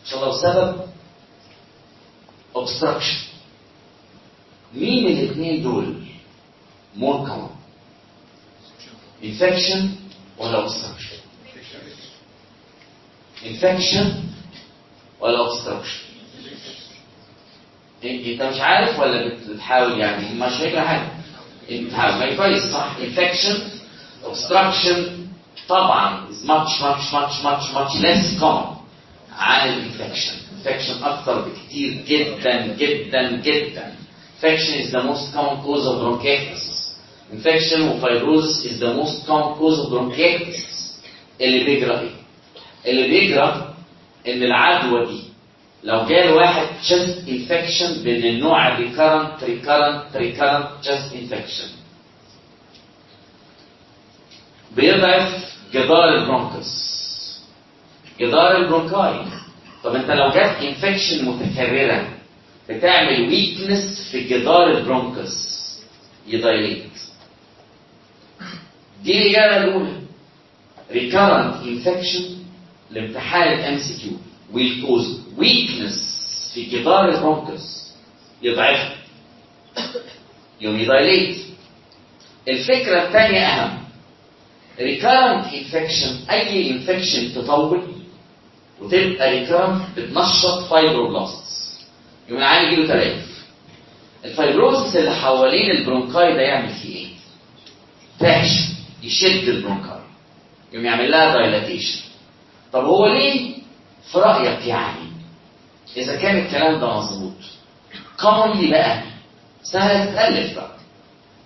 Speaker 2: إن شاء الله وسبب obstruction. مين من الاثنين دول more common infection ولا obstruction infection ولا obstruction إنت مش عارف ولا بت- بتحاول يعني؟ مش فاكر حاجة. إنت بتحاول. ما كويس صح؟ infection obstruction طبعا is much much much much much less common عن ال infection infection أكثر بكتير جدا جدا جدا. Infection is the most common cause of bronchitis infection وفيبروزس is the most common cause of bronchitis اللي بيجرى إيه؟ اللي بيجرى إن العدوى دي لو جال واحد chest infection من النوع recurrent recurrent recurrent chest infection. بيضعف جدار البرونكس جدار البرونكاي طب أنت لو جات infection متكررة بتعمل weakness في جدار ال bronchus ي dilate دي الإجابة الأولى. recurrent infection لامتحان ال MCQ will cause weakness في جدار ال bronchus يضعفها يوم ي dilate الفكرة الثانية أهم. Recurrent infection أي infection تطول وتبقى recurrent بتنشط fibroblasts يوم العيان يجيله تليف ال fibrosis اللي حوالين ال bronchi ده يعمل فيه إيه؟ traction يشد ال bronchi. يوم يعمل لها dilatation طب هو ليه في رأيك يعني؟ إذا كان الكلام ده مظبوط commonly بقى. سهلة تتألف بقى.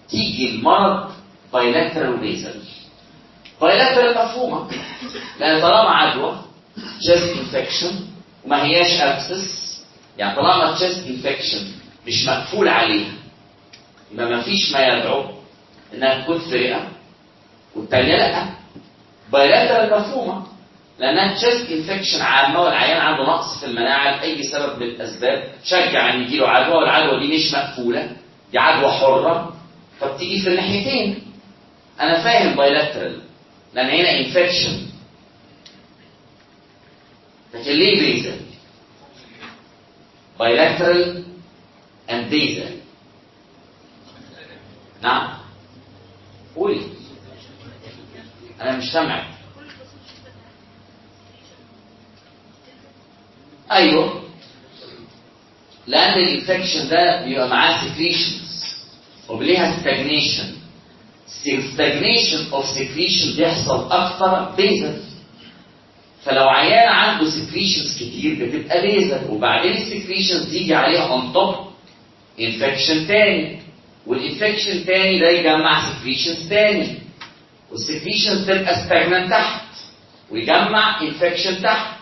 Speaker 2: تيجي المرض bilateral و basal بايلاترال مفهومة. لأن طالما عدوى chest infection وما هياش abscess يعني طالما chest infection مش مقفول عليها يبقى ما فيش ما يدعو إنها تكون رئه والتانية لأ. بايلاترال مفهومة. لأنها chest infection عامه والعيان عنده نقص في المناعه لاي سبب من الأسباب تشجع إن يجيله عدوى والعدوى دي مش مقفولة دي عدوى حرة. فبتيجي في الناحيتين. أنا فاهم بايلاترال لأن هنا انفكشن لكن ليه بيزل bilateral and basal. نعم. قولي. أنا مش سامعك. أيوه. لأن ال infection ده بيبقى معاه secretions وبليها stagnation stagnation of secretion بيحصل أكتر basal فلو عيان عنده secretions كتير بتبقى basal وبعدين ال secretions يجي عليها on top infection تاني. وال infection تاني ده يجمع secretions تاني. وال secretions تبقى stagnant تحت. ويجمع infection تحت.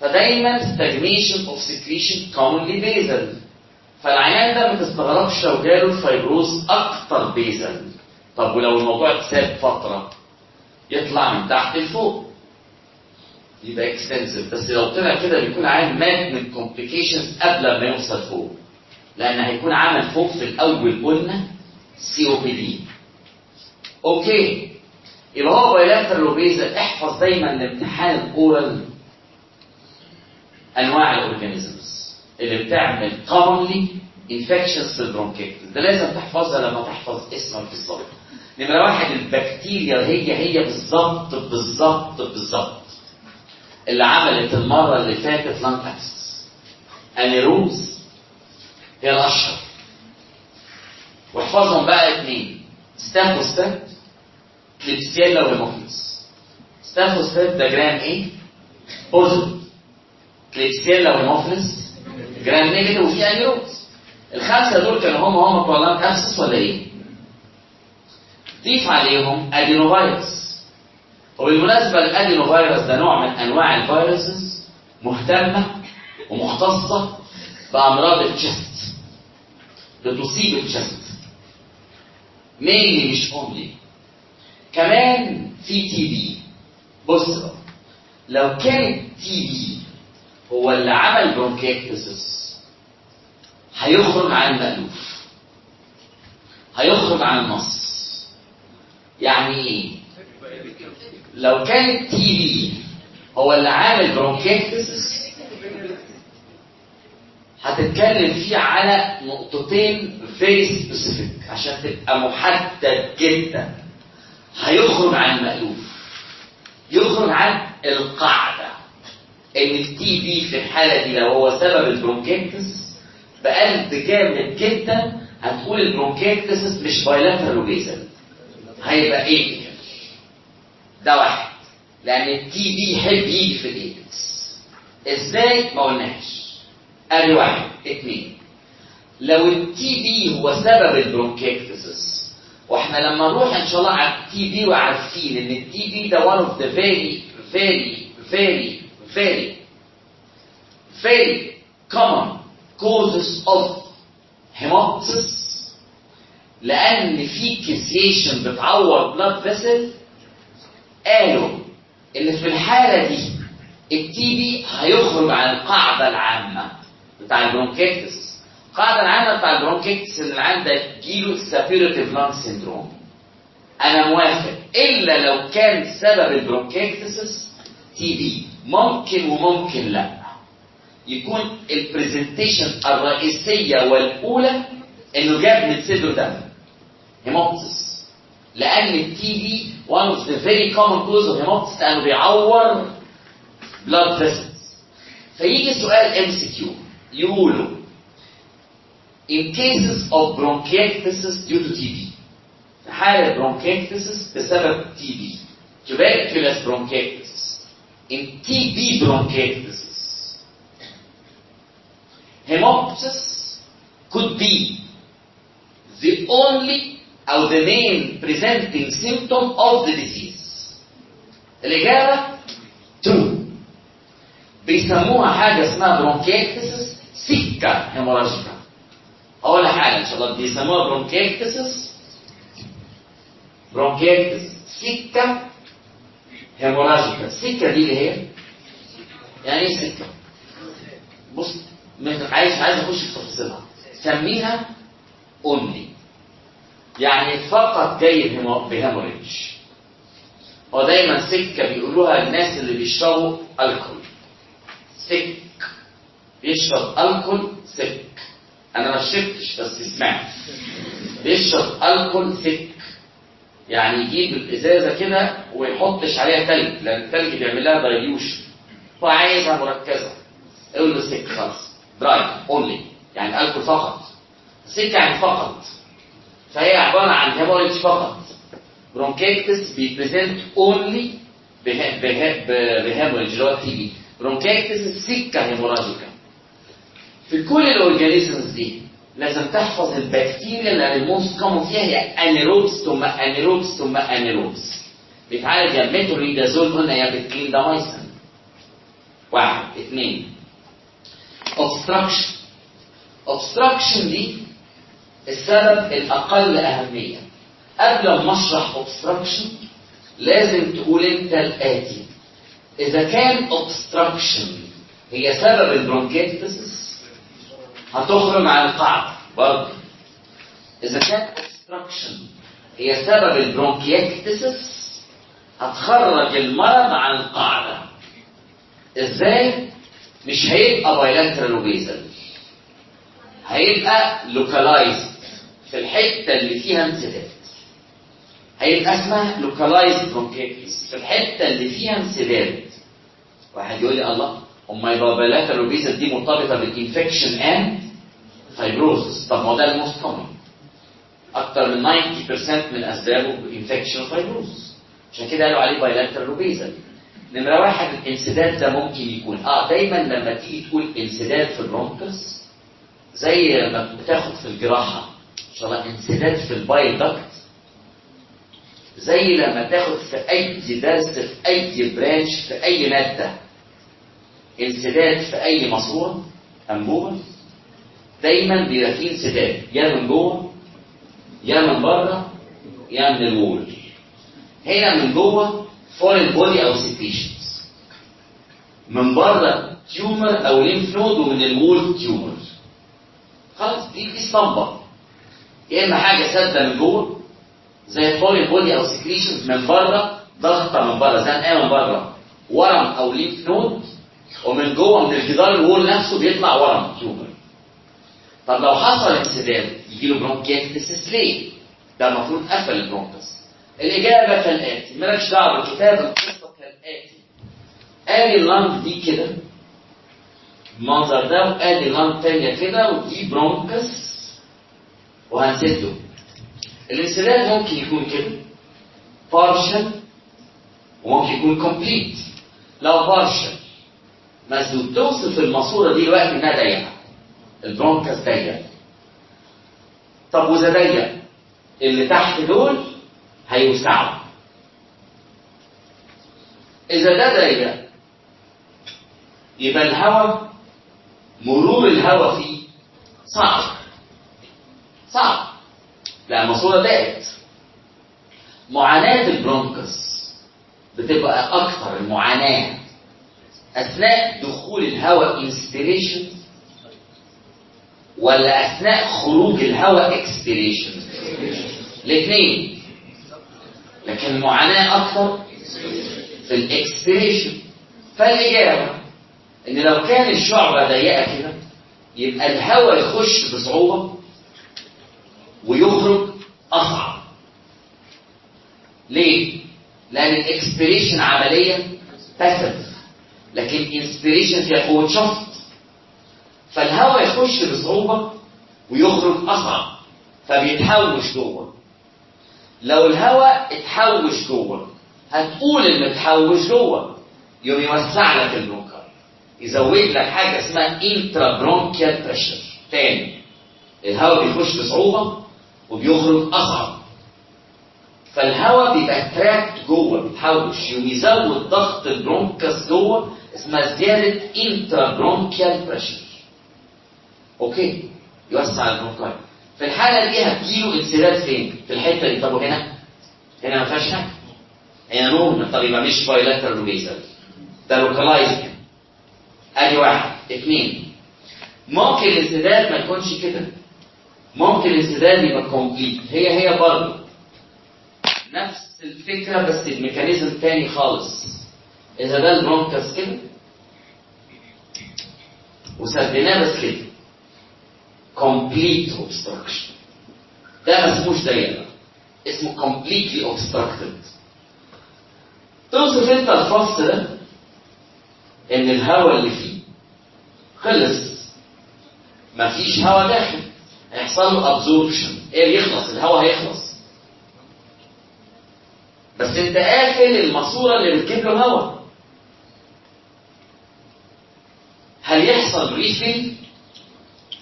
Speaker 2: فدايما stagnation of secretion commonly basal فالعيان ده ما تستغربش لو جاله ال fibrosis أكتر basal. طب ولو الموضوع اتساب فترة يطلع من تحت لفوق. يبقى extensive بس لو طلع كده بيكون عامل مات من complications قبل ما يوصل فوق. لأن هيكون عامل فوق في الأول قلنا COPD okay. يبقى هو bilateral و basal احفظ دايما الامتحان ال oral أنواع ال organisms اللي بتعمل commonly في ال bronchiectasis ده لازم تحفظها لما تحفظ اسمك بالظبط نمرة واحد البكتيريا هي هي بالظبط بالظبط بالظبط اللي عملت المرة اللي فاتت lung abscess anaerobes هي الأشهر. واحفظهم بقى اتنين. ستافوستات كليبسيلا وهيموفيلس ستافوستات ده جرام إيه؟ positive Klebsiella و Haemophilus gram negative وفي anaerobes الخمسة دول كانوا هم هم بتوع lung abscess ولا إيه؟ ضيف عليهم adenovirus وبالمناسبة ال adenovirus ده نوع من أنواع ال viruses مهتمة ومختصة بأمراض ال chest بتصيب ال chest mainly مش only كمان في TB بص لو كان TB هو اللي عمل bronchiectasis هيخرج عن المألوف. هيخرج عن النص. يعني إيه لو كان ال TB هو اللي عامل bronchiectasis هتتكلم فيه على نقطتين very specific عشان تبقى محدد جدا. هيخرج عن المألوف. يخرج عن القاعدة. إن ال TB في الحالة دي لو هو سبب ال bronchiectasis بقلب جامد جدا هتقول ال bronchiectasis مش bilateral و basal هيبقى إيه ده واحد. لأن ال TB يحب يجي في ال apex إزاي؟ ما قلناش. ادي واحد. اتنين. لو ال TB هو سبب ال bronchiectasis وإحنا لما نروح إن شاء الله على ال TB وعارفين إن ال TB ده one of the very very very very very common causes of hemoptysis لأن في caseation بتعور blood vessel قالوا ان في الحالة دي ال TB هيخرج عن القاعدة العامة بتاع ال bronchiectasis القاعدة العامة بتاع ال bronchiectasis ان العيان ده تجيله suppurative lung syndrome أنا موافق. إلا لو كان سبب ال bronchiectasis TB ممكن وممكن لا. يكون ال presentation الرئيسية والأولى إنه جاب من صدره دم hemoptysis لأن ال TB one of the very common cause of hemoptysis لأنه بيعور blood vessels فيجي سؤال MCQ يقولوا in cases of bronchiectasis due to TB في حالة bronchiectasis بسبب TB tuberculous bronchiectasis. in TB bronchiectasis hemoptysis could be the only or the main presenting symptom of the disease الإجابة true بيسموها حاجة اسمها bronchiectasis سكة هيموراجيكا أول حاجة إن شاء الله بيسموها bronchiectasis bronchiectasis سكة هيموراجيكا ال sicca دي اللي هي يعني إيه sicca؟ بص عايز عايز اخش في تفاصيلها سميها only يعني فقط جاي ب hemorrhage هو دايما sicca بيقولوها الناس اللي بيشربوا الكحول sec بيشرب الكحول sec أنا ما شربتش بس سمعت بيشرب الكحول sec يعني يجيب الإزازة كده ويحطش عليها تلج لأن التلج بيعمل لها dilution وعايزها مركزة. يقول له sec خلاص. dry only يعني الكحول فقط. sec يعني فقط. فهي عبارة عن hemorrhage فقط. bronchiectasis بي present only ب hemorrhage اللي هو ال TB bronchiectasis sicca hemorrhagica في كل ال organisms دي لازم تحفظ البكتيريا اللي ال most common فيها هي anaerobes ثم anaerobes ثم anaerobes بيتعالج يا ميترونيدازول قلنا يا بالكليندامايسين واحد اثنين. obstruction. obstruction دي السبب الأقل أهمية. قبل ما أشرح obstruction لازم تقول أنت الآتي. إذا كان obstruction هي سبب ال bronchiectasis هتخرج عن القاعدة برضه. إذا كان obstruction هي سبب ال bronchiectasis هتخرج المرض عن القاعدة. إزاي؟ مش هيبقى bilateral و basal هيبقى localized في الحتة اللي فيها انسداد هيبقى اسمها localized bronchiectasis في الحتة اللي فيها انسداد واحد يقول لي الله أمال يبقى bilateral و basal دي مرتبطة بال infection and fibrosis طب ما هو ده ال most common أكتر من 90% من اسبابه infection و fibrosis عشان كده قالوا عليه bilateral و basal نمرة واحد الانسداد ده ممكن يكون آه دايما لما تيجي تقول انسداد في ال bronchus زي لما بتاخد في الجراحة إن شاء الله انسداد في ال bile duct زي لما تاخد في أي درس في أي branch في أي مادة انسداد في أي ماسورة انبوبة دايما فيه انسداد يا من جوه يا من بره يا من ال wall هنا من جوه foreign body أو secretions من بره tumor أو lymph node ومن ال wall tumor خلاص دي دي اسطمبة. يا إما حاجة سادة من جوه زي foreign body أو secretions من بره ضغطة من بره زنقة من بره ورم أو lymph node ومن جوه من الجدار ال wall نفسه بيطلع ورم tumor طب لو حصل انسداد يجي له bronchiectasis ليه؟ ده المفروض قفل ال bronchus. الإجابة كالآتي. مالكش دعوة بالكتاب القصة كالآتي. آدي ال lung دي كده. المنظر ده وآدي lung تانية كده ودي bronchus وهنسده. الانسداد ممكن يكون كده. partial وممكن يكون complete لو partial مسدود. توصف الماسورة دي دلوقتي إنها ضيقة. ال bronchus ضيق طب واذا ضيق اللي تحت دول هيوسعوا. إذا ده ضيق يبقى الهواء مرور الهواء فيه صعب. صعب. لا الماسورة ضاقت معاناة ال bronchus بتبقى أكثر المعاناة أثناء دخول الهواء inspiration ولا اثناء خروج الهواء expiration الاثنين. لكن المعاناه أكثر في ال expiration فالإجابة إن لو كان الشعبه ضيقه كده يبقى الهواء يخش بصعوبة ويخرج أصعب. ليه؟ لأن ال expiration عملية passive لكن inspiration فيها قوة شفط. فالهواء يخش بصعوبة ويخرج أصعب فبيتحوش جوه. لو الهواء اتحوش جوه هتقول ان اتحوش جوه يوم يوسع لك ال bronchi يزود لك حاجة اسمها intrabronchial pressure تاني الهواء بيخش بصعوبة وبيخرج أصعب. فالهواء بيبقى trapped جوه بيتحوش يوم يزود ضغط ال bronchus جوه اسمها زيادة intrabronchial pressure okay. يوسع ال bronchi في الحالة دي هتجيله انسداد فين؟ في الحتة دي. طب وهنا؟ هنا ما فيهاش حاجة. هنا normal طب يبقى مش bilateral و basal ده localized ادي واحد؟ اثنين ممكن الانسداد ما يكونش كده. ممكن الانسداد يبقى complete هي هي برضه. نفس الفكرة بس ال mechanism تاني خالص. إذا ده ال bronchus كده. وسديناه بس كده. Complete obstruction. ده ما اسموش اسمه completely obstructed. توصف انت الفص ده ان الهواء اللي فيه خلص. مفيش هواء داخل. هيحصل له ابزوربشن إيه يخلص؟ الهواء هيخلص. بس أنت قافل الماسورة اللي بتجيب له هواء هل يحصل ريفيل؟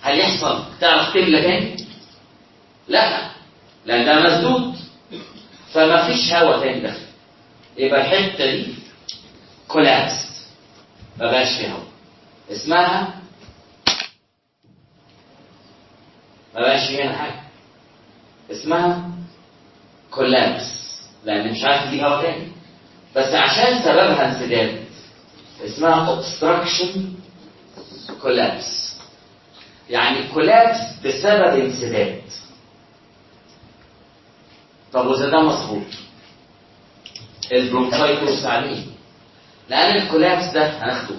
Speaker 2: هل يحصل تعرف تملى تاني لا. لأن ده مسدود. فما فيش هواء تاني داخل يبقى الحتة دي كولابس ما بقاش فيها اسمها ما بقاش فيها حاجة. اسمها كولابس لأن مش عارف دي هواء تاني. بس عشان سببها انسداد اسمها obstruction collapse. يعني كولابس بسبب انسداد طب وإذا ده مظبوط؟ البرونكاي توسع عليه. لأن الكولابس ده هناخده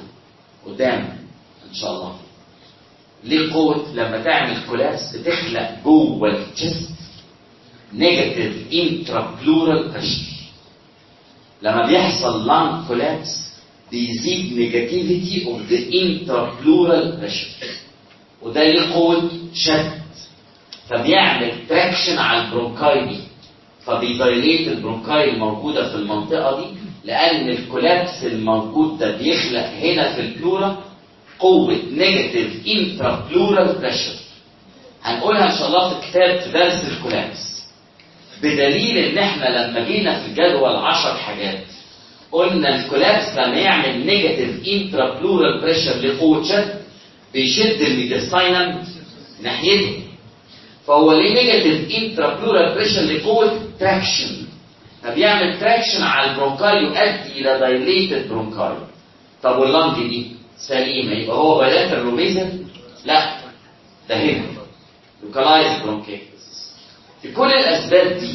Speaker 2: قدام إن شاء الله. ليه قوة لما تعمل كولابس بتخلق جوه الجسم negative intrapleural لما بيحصل lung collapse بيزيد negativity of the intrapleural pressure وده ليه قوة شد. فبيعمل traction على ال bronchi دي فبي dilate ال bronchi الموجودة في المنطقة دي لأن ال collapse الموجود ده بيخلق هنا في ال pleura قوة negative intrapleural pressure هنقولها إن شاء الله في الكتاب في درس ال collapse. بدليل إن إحنا لما جينا في الجدول 10 حاجات قلنا ال collapse لما يعمل negative intrapleural pressure له قوة شد بيشد ال mediastinum ناحيته فهو ليه negative intrapleural pressure له قوة traction فبيعمل traction على ال bronchi يؤدي إلى dilated bronchi طب وال lung دي سليمة يبقى هو bilateral و basal لا. ده هنا. localized bronchiectasis في كل الأسباب دي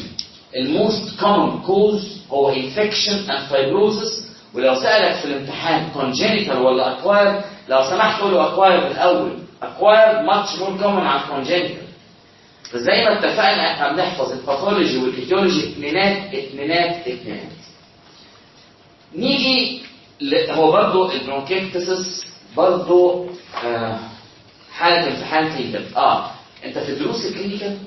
Speaker 2: ال most common cause هو infection and fibrosis ولو سألك في الامتحان congenital ولا acquired لو سمحت له acquired الأول. acquired much more common عن congenital. فزي ما اتفقنا إحنا بنحفظ ال pathology وال etiology اتنينات اتنينات اتنينات. نيجي. هو برضو ال bronchiectasis برضو آه حالة امتحان clinical آه أنت في الدروس ال clinical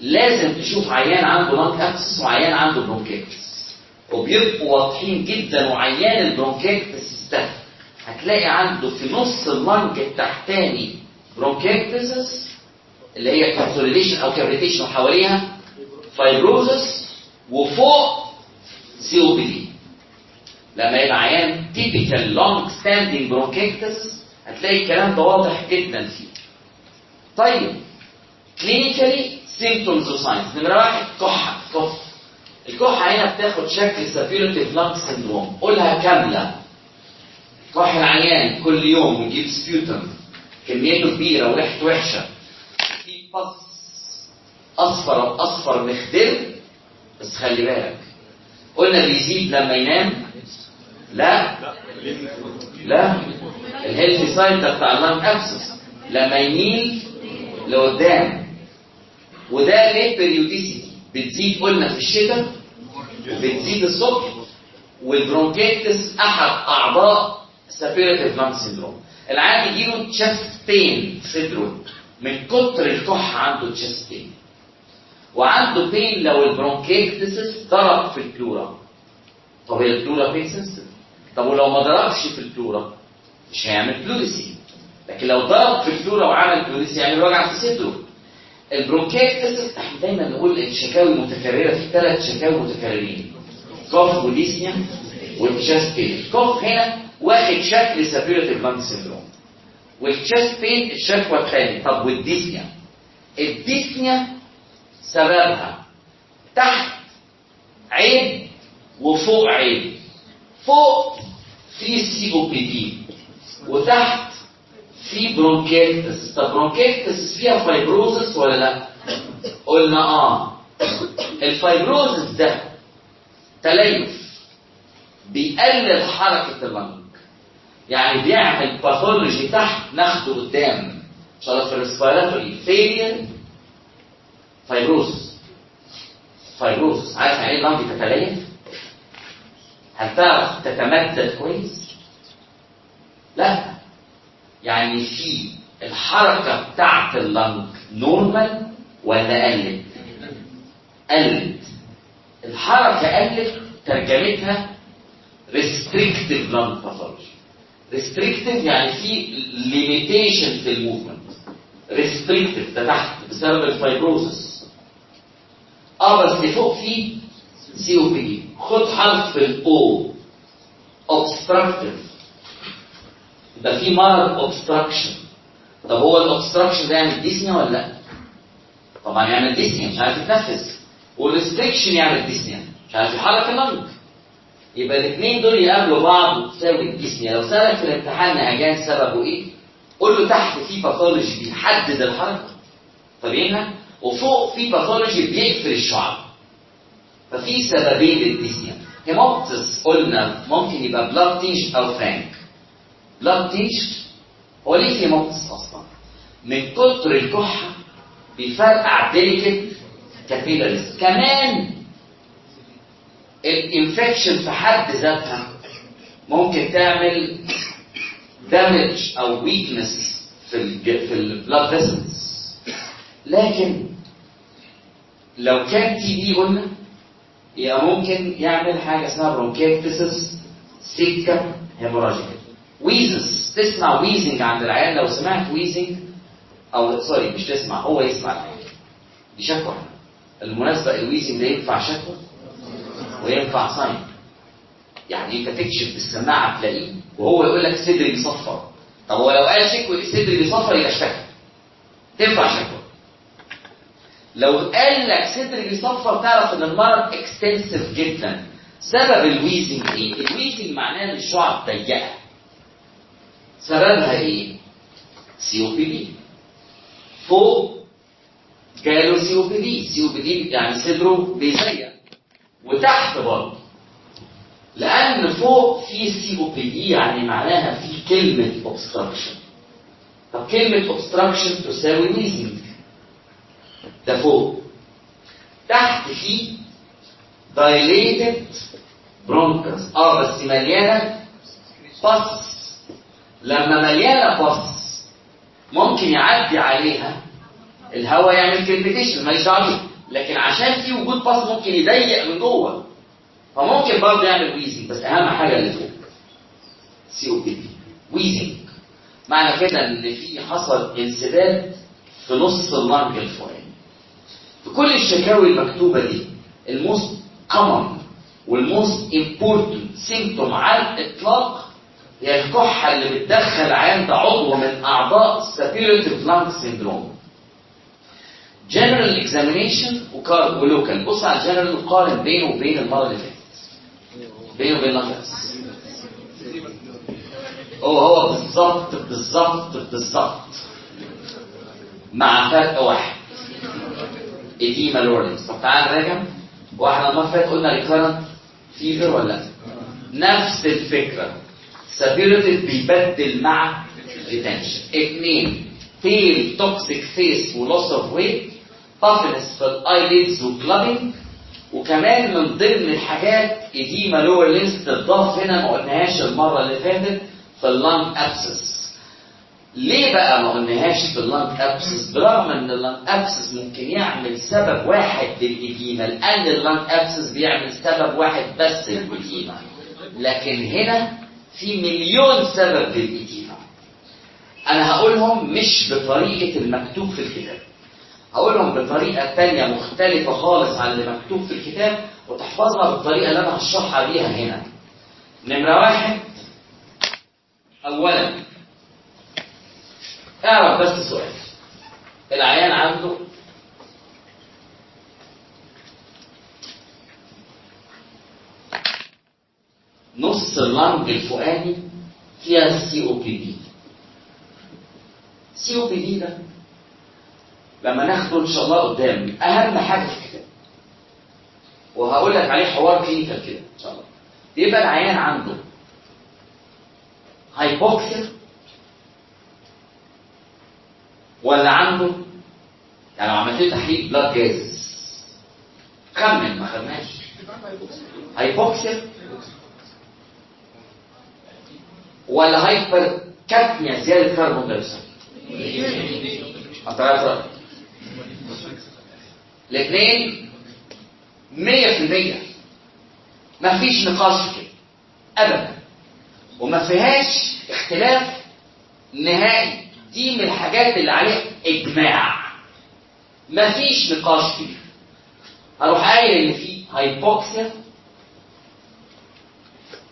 Speaker 2: لازم تشوف عيان عنده lung abscess وعيان عنده bronchiectasis وبيبقوا واضحين جدا وعيان ال bronchiectasis ده. هتلاقي عنده في نص ال lung التحتاني bronchiectasis اللي هي consolidation أو cavitation وحواليها fibrosis وفوق COPD لما يبقى عيان typical long standing bronchiectasis هتلاقي الكلام ده واضح جدا فيه. طيب clinically symptoms و signs نمرة واحد كحة كح الكحة هنا بتاخد شكل suppurative lung syndrome قولها كاملة. كح العيان كل يوم ويجيب sputum كميته كبيرة وريحته وحشة. في pus أصفر أو أصفر مخضر بس خلي بالك. قلنا بيزيد لما ينام؟ لا. لا. ال healthy side بتاع ال lung abscess. لما يميل لقدام. وده ليه periodicity بتزيد قلنا في الشتاء وبتزيد الصبح وال bronchiectasis أحد أعضاء suppurative lung syndrome العيان يجيله chest pain صدره من كتر الكحه عنده chest pain وعنده pain لو ال bronchiectasis ضرب في ال pleura طب هي ال pleura pain sensitive طب ولو ما ضربش في ال pleura مش هيعمل pleurisy لكن لو ضرب في ال pleura وعمل pleurisy يعمل وجع في صدره. ال bronchiectasis إحنا دايما نقول الشكاوي متكررة في ثلاث شكاوي متكررين. cough و dyspnea والتشست pain الكوف هنا واخد شكل suppurative lung syndrome. وال chest pain الشكوى الثانية طب وال dyspnea؟ ال dyspnea سببها تحت عيب وفوق عيب فوق في COPD وتحت في bronchiectasis طب bronchiectasis فيها fibrosis ولا لا؟ قلنا آه. ال fibrosis ده تليف بيقلل حركة ال lung يعني بيعمل pathology تحت ناخده قدام في ال respiratory failure fibrosis fibrosis عارف يعني إيه ال lung تتليف؟ هل تعرف تتمدد كويس؟ لا يعني في الحركة بتاعت ال lung normal ولا قلت؟ قلت الحركة قلت ترجمتها restrictive lung pathology restrictive يعني في limitation في ال movement restrictive ده تحت بسبب ال fibrosis آه بس فوق في COP خد حرف ال O obstructive. يبقى في مرض obstruction. طب هو ال obstruction ده يعمل dyspnea ولا لأ؟ طبعا يعمل dyspnea مش عارف يتنفس. وال restriction يعمل dyspnea مش عارف يحرك ال lung يبقى الاثنين دول يقابلوا بعض وتساوي ال dyspnea لو سألك في الامتحان نهجان سببه إيه؟ قول له تحت في pathology بيحدد الحركة فاهمينها؟ وفوق في pathology بيقفل الشعب ففي سببين لل dyspnea hemoptysis قلنا ممكن يبقى blood tinged أو frank blood tinged هو ليه hemoptysis أصلا؟ من كتر الكحة بيفرقع delicate capillaries كمان ال infection في حد ذاتها ممكن تعمل damage أو weakness في ال في ال blood vessels لكن لو كان TB قلنا يبقى ممكن يعمل حاجة اسمها bronchiectasis sicca hemorrhagica wheezes تسمع wheezing عند العيان لو سمعت wheezing أو sorry مش تسمع هو يسمع دي شكوى. المناسبة ال wheezing ده ينفع شكوى؟ وينفع صايم. يعني انت تكشف بالسماعة تلاقيه وهو يقول لك صدري بيصفر. طب هو لو قال شكوى صدري بيصفر يبقى اشتكى. تنفع شكوى. لو قال لك صدري بيصفر تعرف ان المرض extensive جدا. سبب ال wheezing إيه؟ ال wheezing معناه ان الشعب ضيقة. سببها إيه؟ سي أو بي دي فوق جاله سي أو بي دي سي أو بي دي يعني صدره بيضيق. وتحت برضه. لأن فوق في COPD يعني معناها في كلمة obstruction طب كلمة obstruction تساوي wheezing ده فوق. تحت فيه dilated bronchus. آه بس مليانة pus لما مليانة pus ممكن يعدي عليها الهواء يعمل crepitation ماليش دعوه بيه. لكن عشان في وجود pus ممكن يضيق من جوه فممكن برضه يعمل wheezing بس أهم حاجة اللي فوق COP wheezing معنى كده إن في حصل انسداد في نص ال lung الفوقاني. في كل الشكاوي المكتوبة دي ال most common وال most important symptom على الإطلاق هي الكحة اللي بتدخل عند عضو من أعضاء suppurative lung syndrome general examination و cardiac و local بص على الجنرال وقارن بينه وبين المرة اللي فاتت. بينه وبين lung هو هو بالظبط بالظبط بالظبط. مع فرق واحد. edema lower limbs. طب تعال نراجع. وإحنا المره اللي فاتت قلنا recurrent fever ولا لأ؟ نفس الفكرة. suppurative بيبدل مع retention اثنين pale toxic face و loss of weight puffiness في ال eyelids و clubbing وكمان من ضمن الحاجات edema lower limbs تضاف هنا ما قلناهاش المرة اللي فاتت في ال lung abscess ليه بقى ما قلناهاش في ال lung abscess برغم إن ال lung abscess ممكن يعمل سبب واحد لل edema لأن ال lung abscess بيعمل سبب واحد بس لل edema. لكن هنا في مليون سبب للإديمة. أنا هقولهم مش بطريقة المكتوب في الكتاب. هقولهم بطريقة تانية مختلفة خالص عن اللي مكتوب في الكتاب وتحفظها بالطريقة اللي أنا هشرحها بيها هنا. نمرة واحد. اولا اعرف بس سؤال. العيان عنده نص ال lung الفوقاني فيها COPD COPD ده لما ناخده إن شاء الله قدام أهم حاجة في الكتاب. وهقول لك عليه حوار clinical كده إن شاء الله. يبقى العيان عنده hypoxia ولا عنده؟ يعني لو عملت له تحليل blood gas خمن ما خدناش. hypoxia ولا hypercapnia زياده carbon dioxide رأيك الاثنين 100% مفيش نقاش في كده. ابدا. وما فيهاش اختلاف نهائي. دي من الحاجات اللي عليها إجماع. مفيش نقاش فيها. هروح قايل إن في hypoxia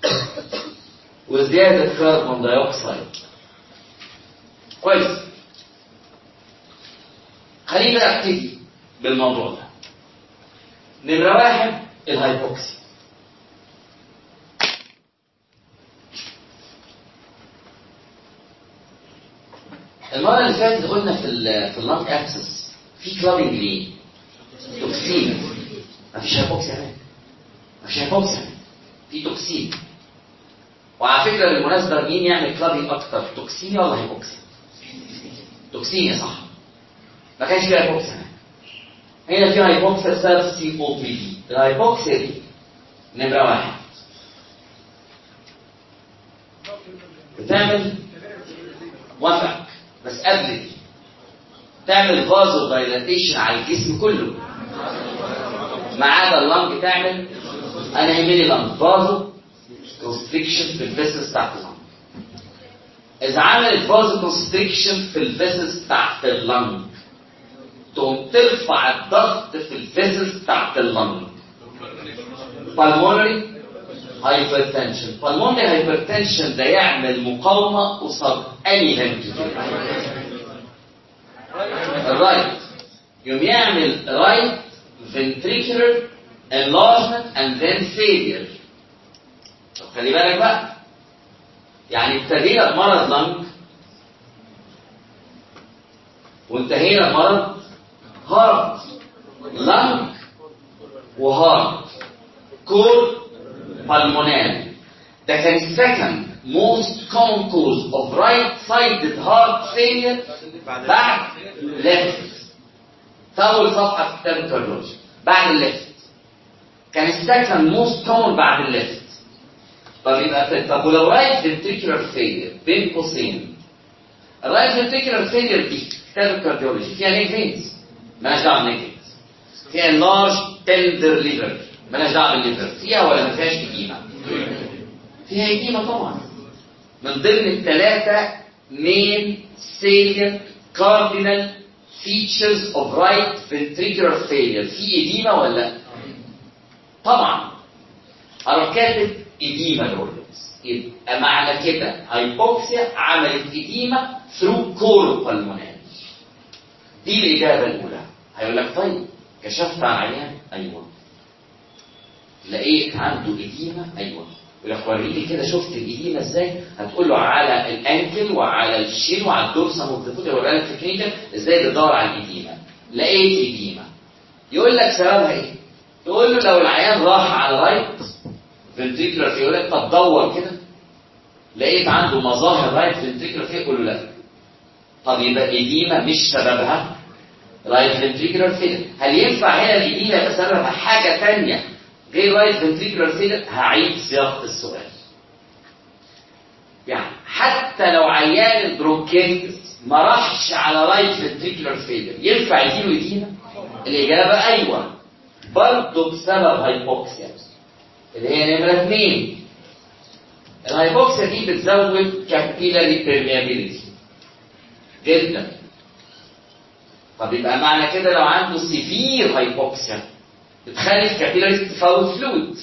Speaker 2: وزيادة carbon dioxide كويس. خليني بقى أبتدي. بالموضوع ده. نمرة واحد ال hypoxia المرة اللي فاتت قلنا في ال في ال lung abscess في clubbing ليه؟ toxin. مفيش hypoxia هناك. مفيش hypoxia هناك. في toxin. وعلى فكرة بالمناسبة مين يعمل clubbing أكتر toxemia ولا hypoxia؟ toxemia صح. ما كانش في hypoxia هناك هنا في hypoxia بسبب COPD ال hypoxia دي نمرة واحد بتعمل وفق بس قبل دي تعمل vasodilatation على الجسم كله ما عدا ال lung تعمل أنا يهمني ال lung vasoconstriction في ال vessels بتاعت ال lung اذا عملت vasoconstriction في ال vessels بتاعت ال lung تقوم ترفع الضغط في ال vessels بتاعت ال lung pulmonary hypertension. Pulmonary hypertension ده يعمل مقاومة قصاد أي ventricle ال right يوم يعمل right ventricular enlargement and then failure. طب خلي بالك بقى. يعني ابتدينا بمرض lung وانتهينا بمرض heart lung و heart cor pulmonale. ده كان second most common cause of right-sided heart failure بعد left. في اول صفحه في كتاب ال cardiology بعد ال left كان ال second most common بعد ال left طب يبقى في- طب ولو right ventricular failure بين قوسين ال right ventricular failure دي كتاب ال cardiology فيها neck veins مالهاش دعوه بال neck veins فيها large tender liver. مالهاش دعوه بال liver فيها ولا ما فيهاش edema فيها edema طبعا. من ضمن الثلاثة main salient cardinal features of right ventricular failure. في edema ولا؟ لا؟ طبعا. أروح كاتب edema ال origins يبقى معنى كده hypoxia عملت edema cor pulmonale دي الإجابة الأولى. هيقول لك طيب كشفت عن عيان أيوه. لقيت عنده edema أيوه. يقول لك وريني كده شفت ال edema إزاي؟ هتقول له على ال ankle وعلى ال shin وعلى ال dorsum of the foot يوريها لك في clinical إزاي بتدور على ال edema. لقيت edema. يقول لك سببها إيه؟ تقول له لو العيان راح على right ventricular يقول لك طب دور كده. لقيت عنده مظاهر right ventricular failure يقول له لا. طب يبقى edema مش سببها؟ right ventricular failure هل ينفع هنا يبقى سببها حاجة تانية غير right ventricular failure هعيد سياق السؤال. يعني حتى لو عيان ال bronchiectasis ما راحش على right ventricular failure ينفع يجيله edema الإجابة أيوه. برضه بسبب hypoxia. اللي هي نمرة اثنين ال hypoxia دي بتزود capillary permeability جدا. طب يبقى معنى كده لو عنده severe hypoxia بتخلي ال capillary تفوت fluid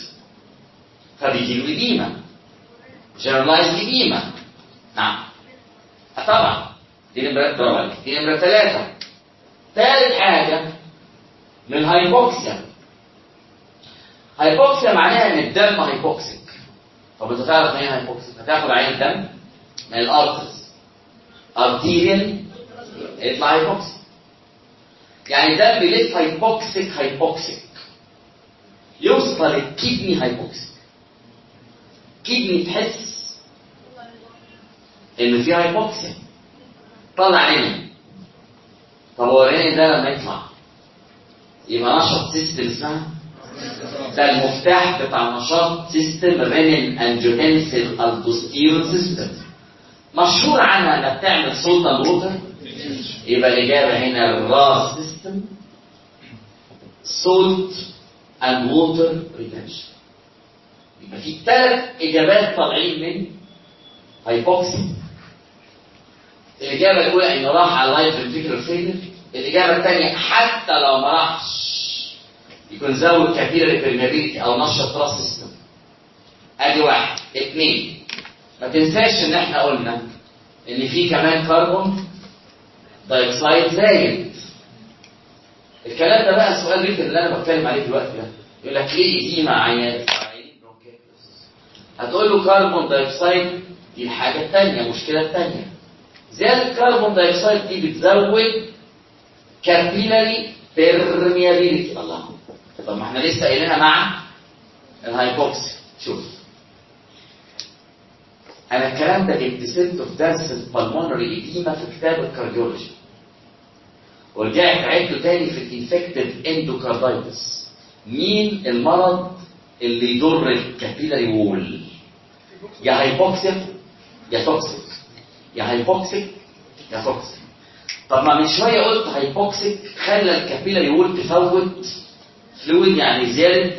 Speaker 2: فبيجي له edema. generalized edema. نعم. آه طبعا. دي نمرة برافو. دي نمرة ثلاثة. ثالث حاجة من hypoxia hypoxia معناها إن الدم hypoxic. طب أنت تعرف إيه hypoxic؟ هتاخد عينة دم من الارترز أرتيريال. يطلع هايبوكسيك. يعني الدم بيلف هايبوكسيك هايبوكسيك يوصل الكدني هايبوكسيك كدني تحس إن في هايبوكسيا طلع عيني. طب هو العين ده لما يطلع؟ يبقى نشط سيستم اسمها؟ ده المفتاح بتاع نشاط سيستم رينين انجيوتنسين الدوستيرون سيستم مشهور عنها انها بتعمل salt and water يبقى الإجابة هنا ال RAS system salt and water retention يبقى في ثلاث إجابات طالعين من hypoxia الإجابة الأولى انه راح على ال left ventricular failure الإجابة الثانية حتى لو ما راحش يكون زود capillary permeability أو نشط RAS system أدي واحد اثنين ما تنساش إن إحنا قلنا إن في كمان carbon dioxide زايد الكلام ده بقى سؤال رايت اللي أنا بتكلم عليه دلوقتي ده. يقول لك ليه دي عيان هتقول له carbon dioxide دي الحاجة الثانية المشكلة الثانية زيادة ال carbon dioxide دي بتزود capillary permeability. الله. طب ما إحنا لسه قايلينها مع ال hypoxia. شوف. أنا الكلام ده قسمته في درس ال pulmonary edema في كتاب ال cardiology. ورجعت عدته تاني في ال infective endocarditis مين المرض اللي يضر ال capillary wall يا hypoxia يا toxic يا hypoxic يا toxic طب ما من شوية قلت hypoxic خلى ال capillary wall تفوت fluid يعني زيادة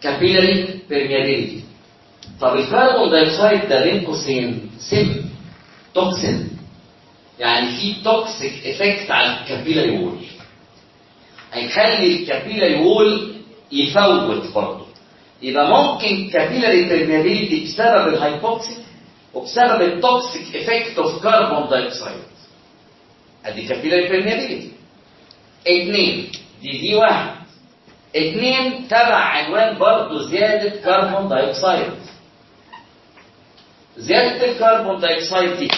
Speaker 2: capillary permeability طب ال carbon dioxide ده بين قوسين سم toxin يعني في toxic effect على ال capillary wall هيخلي ال capillary wall يفوت برضه. يبقى ممكن capillary permeability بسبب ال hypoxic وبسبب ال toxic effect of carbon dioxide أدي capillary permeability اثنين دي دي واحد. اثنين تبع عنوان برضه زيادة carbon dioxide زيادة ال carbon dioxide دي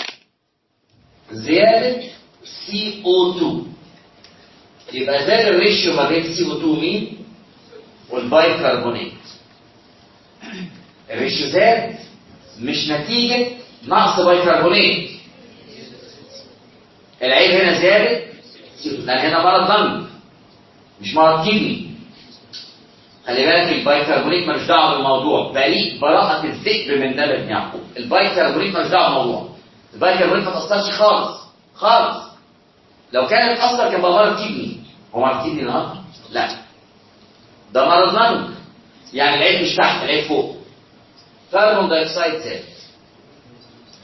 Speaker 2: زيادة CO2 يبقى زاد ال ratio ما بين CO2 مين؟ والبايكربونات ال ratio زاد مش نتيجة نقص بايكربونات العيب هنا زادت لأن هنا مرض lung مش مرض kidney خلي بالك البايكربونات ملوش دعوة بالموضوع بريء براءة الذئب من ابن يعقوب. البايكربونات ملوش دعوة بالموضوع. البايكربونات ما تأثرش خالص خالص. لو كانت أثر كان بقى مرض kidney هو مرض kidney النهارده؟ لا. ده مرض lung يعني العيب مش تحت العيب فوق. carbon dioxide زاد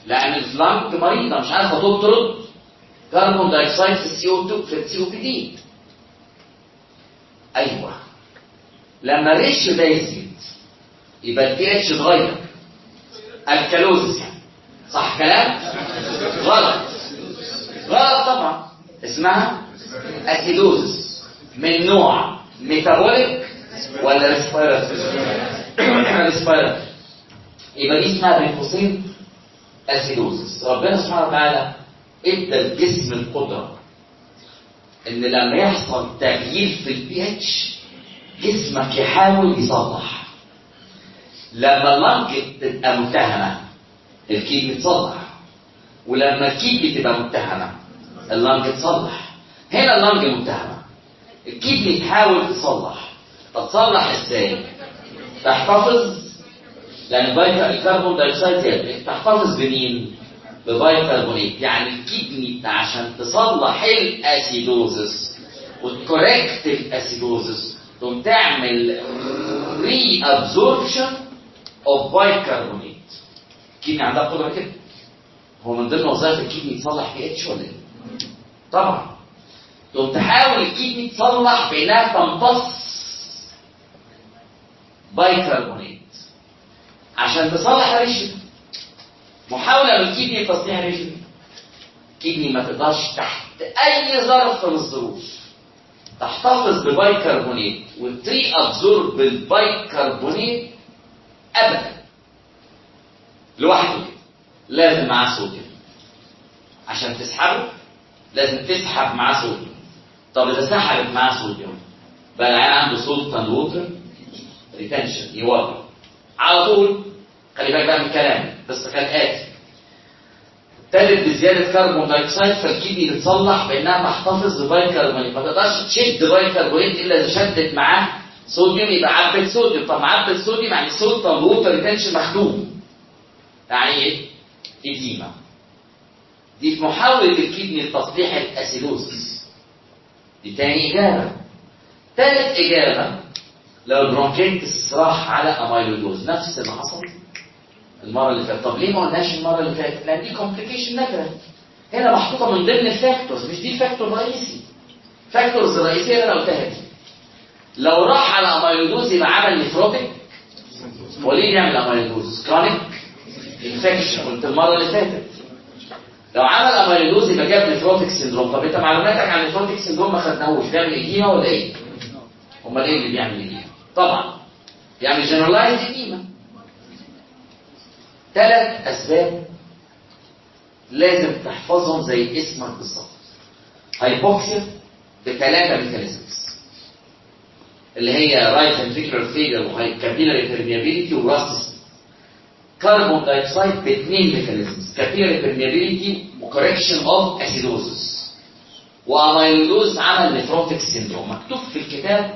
Speaker 2: لأن اللنج مريضه مش عارفه تطرد carbon dioxide في ال CO2 في ال COPD أيوه. لما ال ratio ده يزيد يبقى إتش اتغير. alkalosis يعني صح كلام؟ غلط. غلط طبعا. اسمها acidosis من نوع metabolic ولا respiratory يبقى دي اسمها بين قوسين acidosis ربنا سبحانه وتعالى إدى الجسم القدرة إن لما يحصل تغيير في البي اتش جسمك يحاول يصلح. لما ال lung تبقى متهمة ال kidney تصلح ولما ال kidney تبقى متهمة ال lung تصلح. هنا ال lung متهمة. ال kidney تحاول تصلح. طب تصلح إزاي؟ تحتفظ. لأن ال carbon dioxide زاد تحتفظ بمين؟ ببايكربونات يعني ال kidney عشان تصلح ال acidosis. وت correct ال acidosis. تقوم تعمل reabsorption of bicarbonate ال kidney عندها قدرة كده؟ هو من ضمن وظائف ال kidney تصلح بي اتش ولا إيه؟ طبعا. تقوم تحاول ال kidney تصلح بانها تمتص بايكربونات عشان تصلح ال ratio محاولة من ال kidney لتصليح ال ratio ال kidney ما تقدرش تحت أي ظرف من الظروف. تحتفظ ببايكربونات وت reabsorb بال bicarbonate أبدا. لوحده. كده لازم معاه صوديوم عشان تسحبه لازم تسحب معاه صوديوم طب إذا سحبت معاه صوديوم بقى العيان عنده salt and water retention يوقف على طول خلي بالك بقى من كلامي بس كالآتي ابتدت بزيادة carbon dioxide فال kidney بتصلح بإنها تحتفظ ببايكربونات ما تقدرش تشد بايكربونات إلا إذا شدت معاه صوديوم يبقى عبت صوديوم طب عبت صوديوم يعني salt and water retention مخدوم يعني إيه؟ edema دي في محاولة ال kidney لتصليح ال acidosis دي تاني إجابة. تالت إجابة لو ال bronchiectasis راح على amyloidosis نفس اللي حصل المرة اللي فاتت. طب ليه ما قلناش المرة اللي فاتت؟ لأن دي complication نادره هنا محطوطة من ضمن ال factors مش دي ال factor الرئيسي factors الرئيسيه اللي أنا قلتها دي. لو راح على amyloidosis يبقى عمل nephrotic وليه يعمل amyloidosis chronic infection قلت المرة اللي فاتت. لو عمل amyloidosis يبقى جاب nephrotic syndrome طب انت معلوماتك عن nephrotic syndrome ما خدناهوش. بيعمل edema ولا إيه؟ امال إيه اللي بيعمل edema؟ طبعا. يعني generalized edema ثلاث أسباب لازم تحفظهم زي اسمك بالظبط hypoxia بثلاثه mechanisms اللي هي right ventricular failure و capillary permeability وراس carbon dioxide باثنين mechanisms capillary permeability و correction of acidosis و amyloidosis عمل nephrotic syndrome مكتوب في الكتاب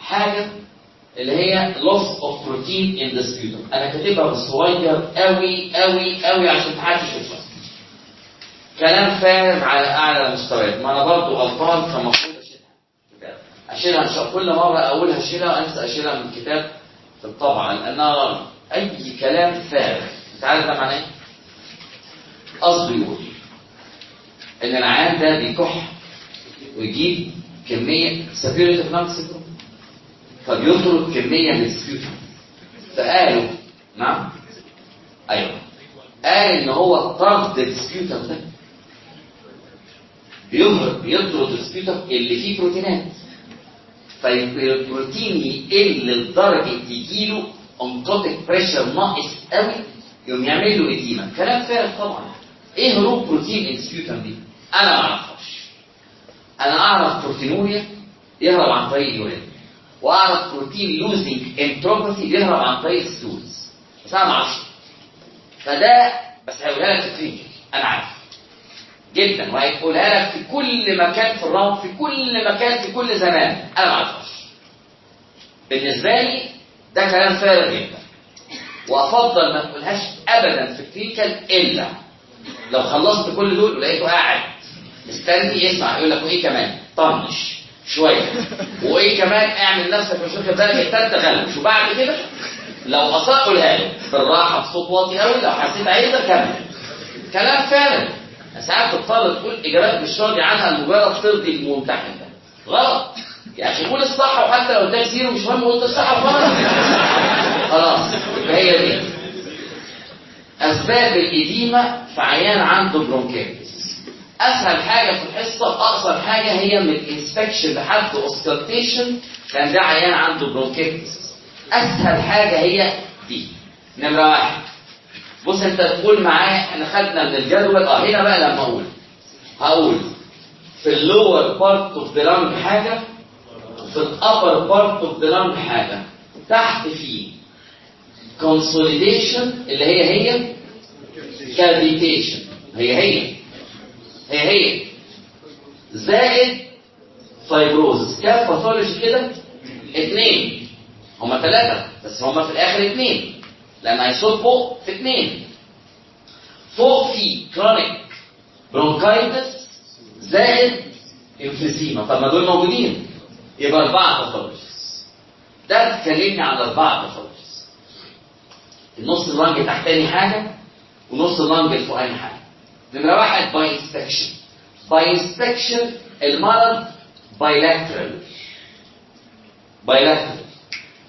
Speaker 2: حاجة اللي هي loss of protein in the sputum. أنا كاتبها بالصغير قوي قوي قوي عشان محدش يشوفها كلام فارغ على أعلى مستويات ما أنا برضه غلطان فالمفروض أشيلها. أشيلها إن شاء كل مرة أقولها أشيلها أنسى أشيلها من الكتاب. الطبعه لانها أي كلام فارغ. انت عارف ده معناه إيه؟ قصده يقول إن العيان ده بيكح ويجيب كمية suppurative lung syndrome فبيطرد كمية من ال sputum فقالوا نعم؟ أيوه. قال إن هو طرد ال sputum ده بيطرد بيطرد ال sputum اللي فيه بروتينات. فالبروتين يقل لدرجة يجيله oncotic pressure ناقص قوي يقوم يعمل له edema. كلام فارغ طبعا. إيه هروب بروتين ال sputum دي؟ أنا ما أعرفهاش. أنا أعرف proteinuria يهرب عن طريق ال urine. وأعرف protein losing enteropathy بيهرب عن طريق ال stools بس أنا ما أعرفش. فده بس هقولها لك في أنا عارف. جدا. وهيقولها لك في كل مكان في الرام في كل مكان في كل زمان. أنا ما أعرفهاش. بالنسبة لي ده كلام فارغ جدا. وأفضل ما تقولهاش ابدا في ال clinical إلا لو خلصت كل دول ولقيته قاعد. مستني يسمع يقول لك وإيه كمان؟ طنش شوية. وإيه كمان؟ اعمل نفسك مش واخد بالك؟ التالتة غلبش. وبعد كده لو اصر قولها له بالراحه بصوت واطي قوي لو حسيت عايزه كمل كلام فارغ. ساعات تضطر تقول إجابات مش راضي عنها لمجرد ترضي الممتحن ده. غلط. أخي قول الصح وحتى لو اداك زيرو مش مهم قلت الصح وخلاص خلاص هي دي. أسباب ال edema في عيان عنده bronchiectasis. أسهل حاجة في الحصة أقصر حاجة هي من ال inspection لحد auscultation كان ده عيان عنده bronchiectasis. أسهل حاجة هي دي. نمرة واحد. بص أنت تقول معايا إحنا خدنا من الجدول. آه هنا بقى لما أقول. هقول في ال lower part of the حاجة وفي ال upper part of the lung حاجة. تحت فيه consolidation اللي هي هي cavitation. هي هي. هي هي. زائد fibrosis كام pathology كده؟ اثنين هما ثلاثة بس هما في الآخر اثنين لأن هيصبوا في اثنين فوق في chronic bronchitis زائد emphysema طب ما دول موجودين. يبقى أربعة pathologies ده تكلمني عن أربعة pathologies النص ال lung تحتاني حاجة ونص ال lung الفوقاني حاجة. نمرة واحد by inspection by inspection المرض bilateral bilateral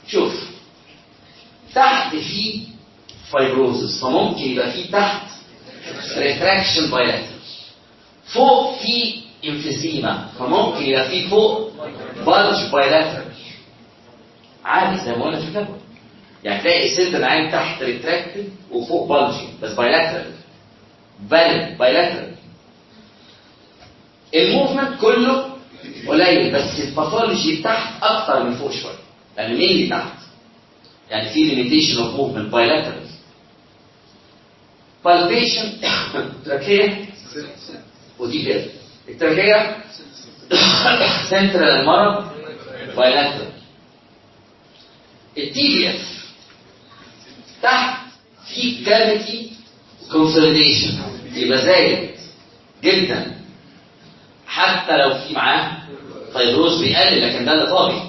Speaker 2: شوف تحت فيه fibrosis فممكن يبقى فيه تحت retraction bilateral فوق فيه emphysema فممكن يبقى فيه فوق bulge bilateral. عادي زي ما قلنا في الجدول يعني تلاقي ال center العيان تحت retracted وفوق bulgy بس bilateral valid bilateral ال movement كله قليل بس ال pathology تحت أكتر من فوق شوية. لأن مين اللي تحت؟ يعني في limitation of movement bilateral palpation trachea ودي كده ال trachea central المرض bilateral ال TVF تحت في cavity consolidation يبقى زايد جدا. حتى لو في معاه fibrosis بيقلل لكن ده اللي طبيعي.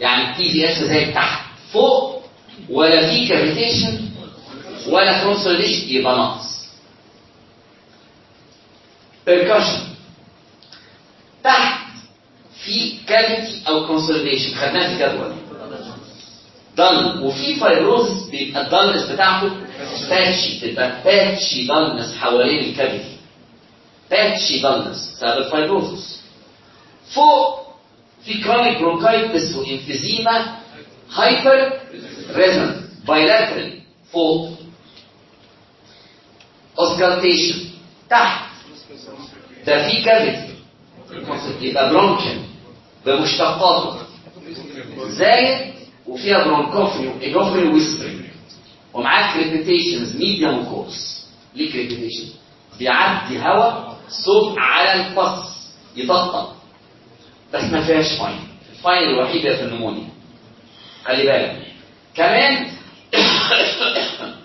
Speaker 2: يعني ال TVF زايد تحت فوق ولا في cavitation ولا consolidation يبقى ناقص. percussion تحت في cavity أو consolidation خدناها في الجدول dull وفي fibrosis بيبقى ال dullness بتاعته patchy تبقى patchy dullness حوالين ال cavity patchy dullness بسبب ال fibrosis فوق في chronic bronchitis و emphysema hyperresonance bilateral فوق. auscultation تحت. ده في cavity يبقى bronchial. بمشتقاته. زايد وفيها bronchophony و egophony و whispering ومعاه crepitations medium و coarse ليه crepitation؟ بيعدي هواء صوت على الفص. يطقطق. بس ما فيهاش fine ال fine الوحيدة في ال pneumonia. خلي بالك. كمان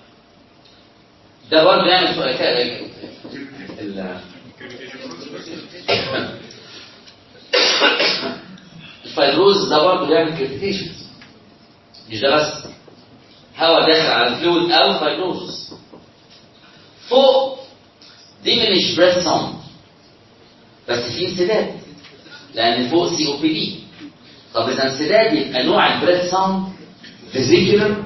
Speaker 2: ده برضه يعمل ال fibrosis ده برضه بيعمل crepitations مش ده بس هواء داخل على ال fluid أو fibrosis فوق diminish breath sound. بس في انسداد لأن فوق COPD طب إذا انسداد يبقى نوع ال breath sound vesicular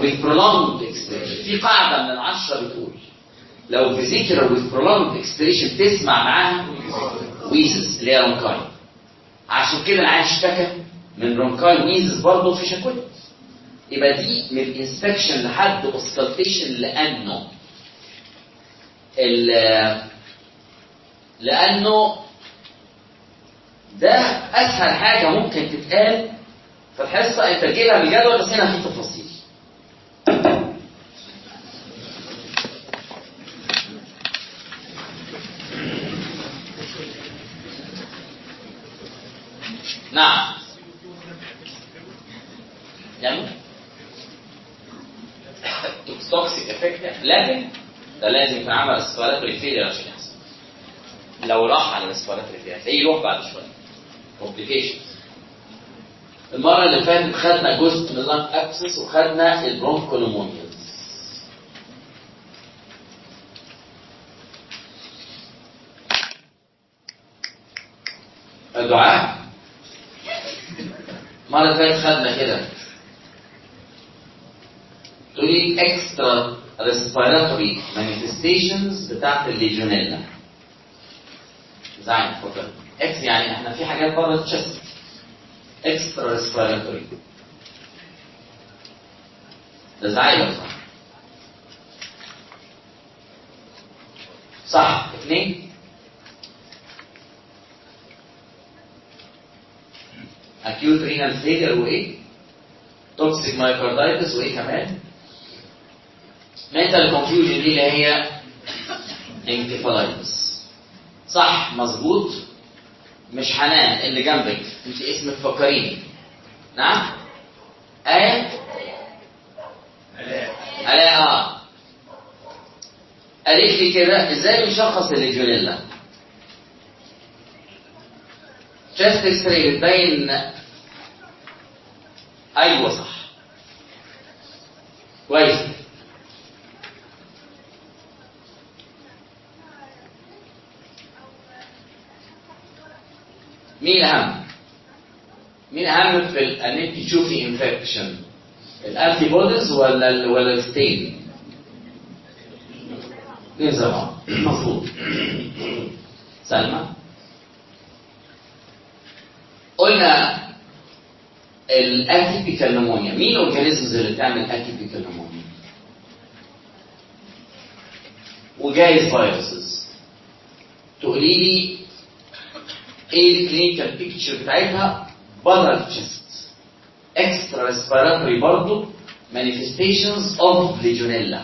Speaker 2: with prolonged expiration في قاعدة من العشرة بتقول لو vesicular with prolonged expiration تسمع معاها wheezes اللي هي rhonchi عشان كده العيان اشتكى من rhonchi wheezes برضه في شكوته يبقى دي من ال inspection لحد auscultation لأنه. لأنه ده أسهل حاجة ممكن تتقال في الحصة. أنت تجيبها من الجدول بس هنا في تفاصيل
Speaker 1: نعم يعني toxic effect لكن ده لازم يكون عمل respiratory failure عشان يحصل لو راح على respiratory failure هتلاقيه يروح بعد شوية. complications المرة اللي فاتت خدنا جزء من ال lung abscess وخدنا ال bronchopneumonia الدعاء. المرة اللي فاتت خدنا كده. تقولي اكسترا ريسبيراتوري مانيفستيشنز بتاعت الليجونيلا زعل اتفضل إكس يعني إحنا في حاجات بره التشست اكسترا ريسبيراتوري ده زعل صح صح. اثنين. Acute renal failure وايه toxic myocarditis وايه كمان. Mental confusion دي اللي هي encephalitis صح مظبوط. مش حنان اللي جنبك. انت اسمك فكريني نعم؟ آية آية آه. قالت لي كده إزاي نشخص ال Legionella chest x ray بتبين أيوه صح. كويس. مين اهم مين أهم في أن أنت تشوفي infection ال antibodies ولا ال ولا الستين زمان مظبوط. سلمى؟ قلنا ال atypical pneumonia مين ال organisms اللي بتعمل atypical pneumonia وجايز viruses تقولي لي إيه ال clinical picture بتاعتها بره ال chest extra respiratory برضه manifestations of Legionella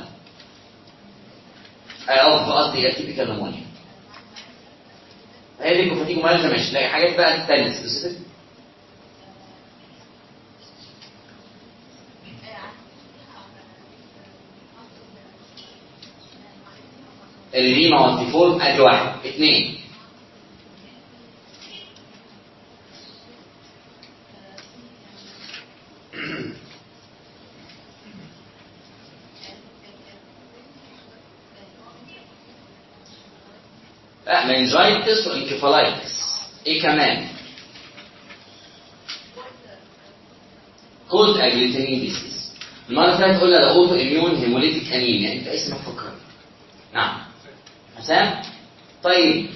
Speaker 1: of قصدي atypical pneumonia headache و fatigue و myalgia ماشي تلاقي حاجات بقى تانية specific erythema multiforme ادي واحد اثنين لا meningitis و encephalitis إيه كمان cold agglutinin disease المره اللي فاتت قلنا ده autoimmune hemolytic anemia انت اسمك فكر؟ نعم. حسام؟ طيب.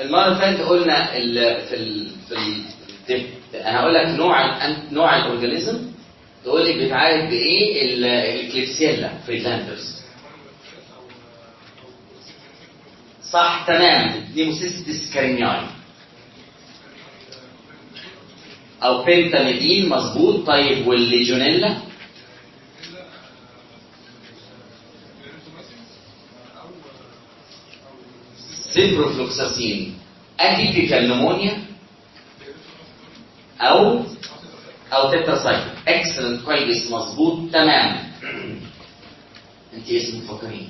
Speaker 1: المره اللي فاتت قلنا ال في ال في ال في- أنا هقول لك نوع نوع الاورجانيزم تقول لي بيتعالج بإيه؟ ال- ال Klebsiella Friedlander's صح تمام. Pneumocystis carinii أو pentamidine مظبوط. طيب وال Legionella؟ ciprofloxacin atypical pneumonia؟ أو؟ أو tetracycline excellent كويس. مظبوط. تمام. أنت اسمك فكريني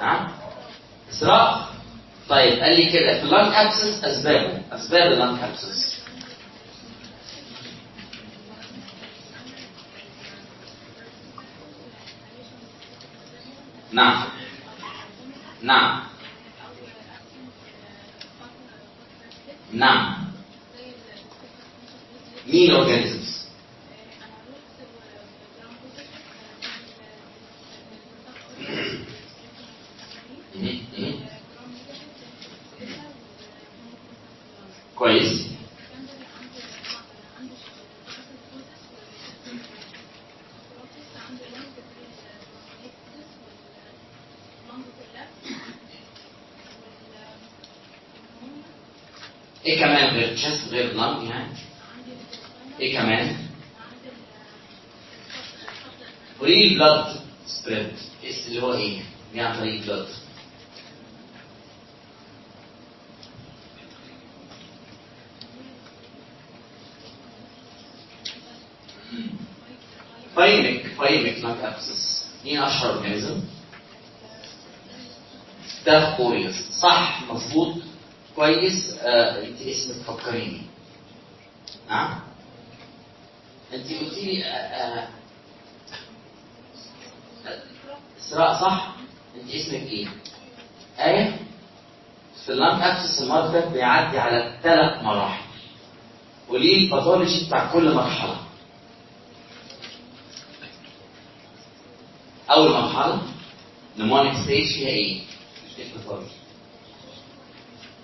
Speaker 1: نعم إسراء. طيب قال لي كده في ال lung abscess اسبابه أسباب ال lung abscess نعم. نعم. نعم. مين organisms كونشس غير بلانك يعني؟ إيه كمان فري بلاد سبريد اس اللي هو إيه؟ يعني فري طريق بلاد فايمك فايمك نك ابسس إيه اشهر اورجانيزم Staph aureus صح مظبوط. كويس آه، انت اسمك فكريني نعم؟ انت قلتي لي آه، آه، إسراء صح؟ انت اسمك إيه؟ آية؟ في ال lung abscess المرض ده بيعدي على ثلاث مراحل. وليه ال pathology بتاع كل مرحلة. أول مرحلة pneumonic stage فيها إيه؟ إيه ال pathology؟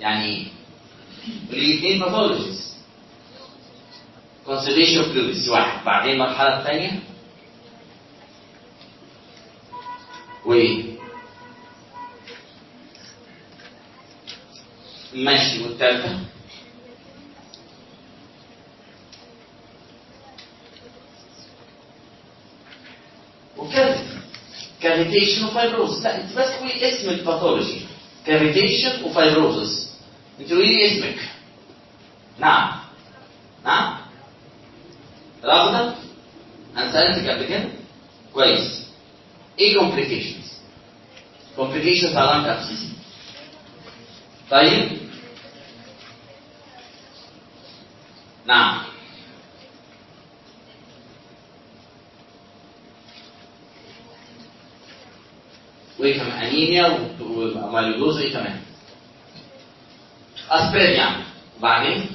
Speaker 1: يعني إيه؟ وليه اثنين pathologies consolidation fluids واحد. بعدين المرحله الثانية. وايه؟ ماشي. والثالثة؟ وكذا cavitation و fibrosis لا انت بس اسم ال pathology cavitation و fibrosis انت قولي لي اسمك نعم نعم رغدة أنا سألتك قبل كده كويس إيه complications complications على lung abscess طيب نعم وايه كمان anemia و amyloidosis وايه كمان. spread يعني. وبعدين؟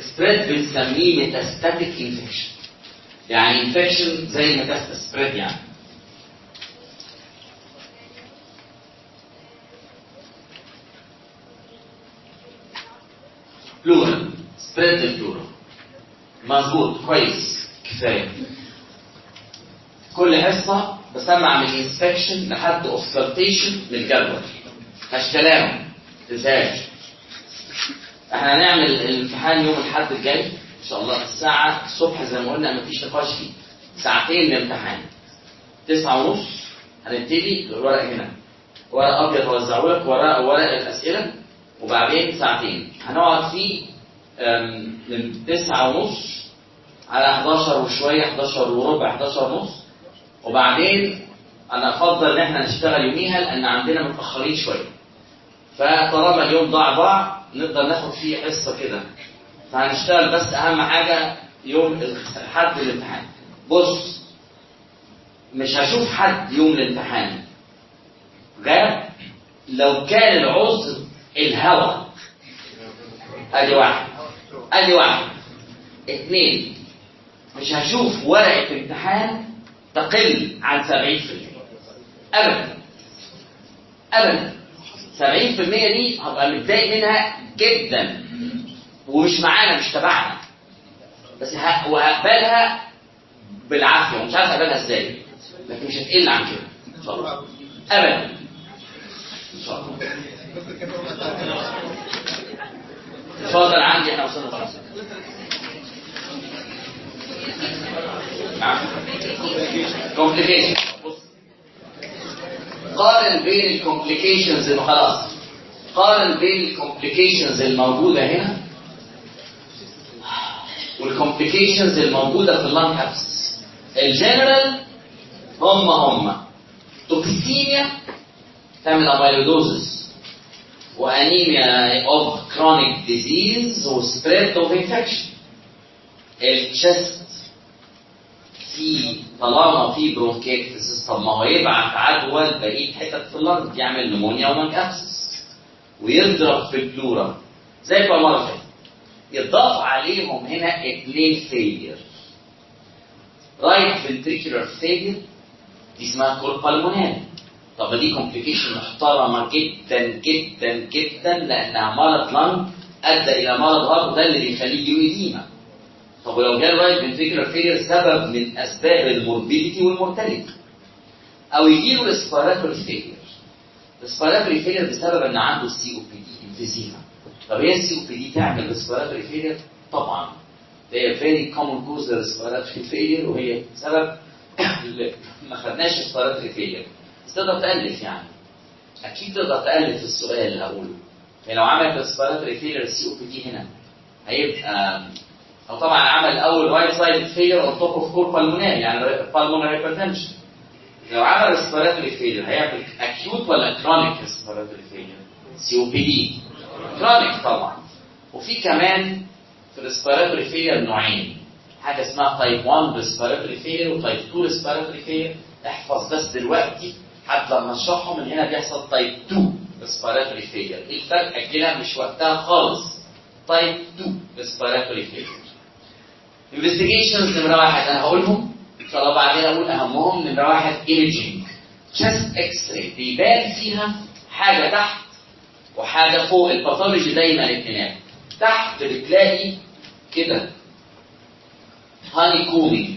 Speaker 1: spread بنسميه metastatic infection يعني infection زي metastat spread يعني. pleural spread ال pleural مظبوط. كويس. كفاية. كل حصة بسمع من inspection لحد auscultation للجدول كلام تنساش إحنا هنعمل الامتحان يوم الأحد الجاي إن شاء الله الساعة الصبح زي ما قلنا مفيش نقاش فيه. ساعتين الامتحان تسعة ونص هنبتدي الورق هنا. ورق أبيض هوزعه لك ورق ورق الأسئلة وبعدين ساعتين. هنقعد فيه من تسعة ونص على 11 وشوية 11 وربع 11 ونص. وبعدين أنا أفضل إن إحنا نشتغل يوميها لأن عندنا متأخرين شوية. فطالما اليوم ضاع ضاع نقدر ناخد فيه حصه كده. فهنشتغل بس أهم حاجة يوم الحد الامتحان. بص مش هشوف حد يوم الامتحان. غاب لو كان العذر الهوى أدي واحد. أدي واحد. اثنين مش هشوف ورقة امتحان تقل عن 70% ابدا. ابدا. 70% دي هبقى متضايق منها جدا. ومش معانا مش تبعنا. بس وهقبلها بالعافية. ومش عارف اقبلها إزاي. لكن مش هتقل عن كده. ان شاء الله ابدا. ان شاء الله اتفضل عندي إحنا وصلنا خلاص. قارن بين ال complications خلاص. قارن بين ال complications الموجوده هنا. وال complications الموجوده في ال lung abscess ال general هم هم. toxemia تعمل amyloidosis و anemia of chronic disease و spread of infection ال chest في طالما في bronchiectasis طب ما هو يبعت عدوى لبقيه حتت في ال lung يعمل pneumonia و lung abscess ويضرب في ال pleura. زي فاتت يضاف عليهم هنا اثنين failure right ventricular failure دي اسمها cor pulmonale طب دي complication محترمة جدا جدا جدا لأنها مرض lung أدى إلى مرض heart وده اللي بيخليه edema طب ولو جاء right ventricular failure سبب من أسباب ال morbidity وال mortality أو يجيله respiratory failure respiratory failure بسبب إن عنده COPD emphysema طب هي ال COPD تعمل respiratory failure طبعا. هي very common cause لل respiratory failure وهي سبب ما خدناش respiratory failure بس تقدر تألف يعني. أكيد تقدر تألف السؤال اللي هقوله. يعني لو عملت respiratory failure ال COPD هنا هيبقى
Speaker 2: أو طبعا عمل أول right side failure اون اوف cor pulmonale يعني pulmonary hypertension لو عمل ريسبيراتوري فيلر هيعمل acute ولا chronic respiratory failure COPD chronic طبعا. وفي كمان في ال respiratory failure نوعين. حاجة اسمها type 1 respiratory failure و type 2 respiratory failure احفظ بس دلوقتي حتى لما نشرحهم من هنا بيحصل type 2 respiratory failure الفرق؟ اجلها مش وقتها خالص. type 2 respiratory failure investigations نمرة واحد أنا هقولهم إن شاء الله بعدين أقول أهمهم. نمرة واحد imaging chest X-ray بيبان فيها حاجة تحت وحاجة فوق. ال pathology دايما اتنين تحت بتلاقي كده. honeycombing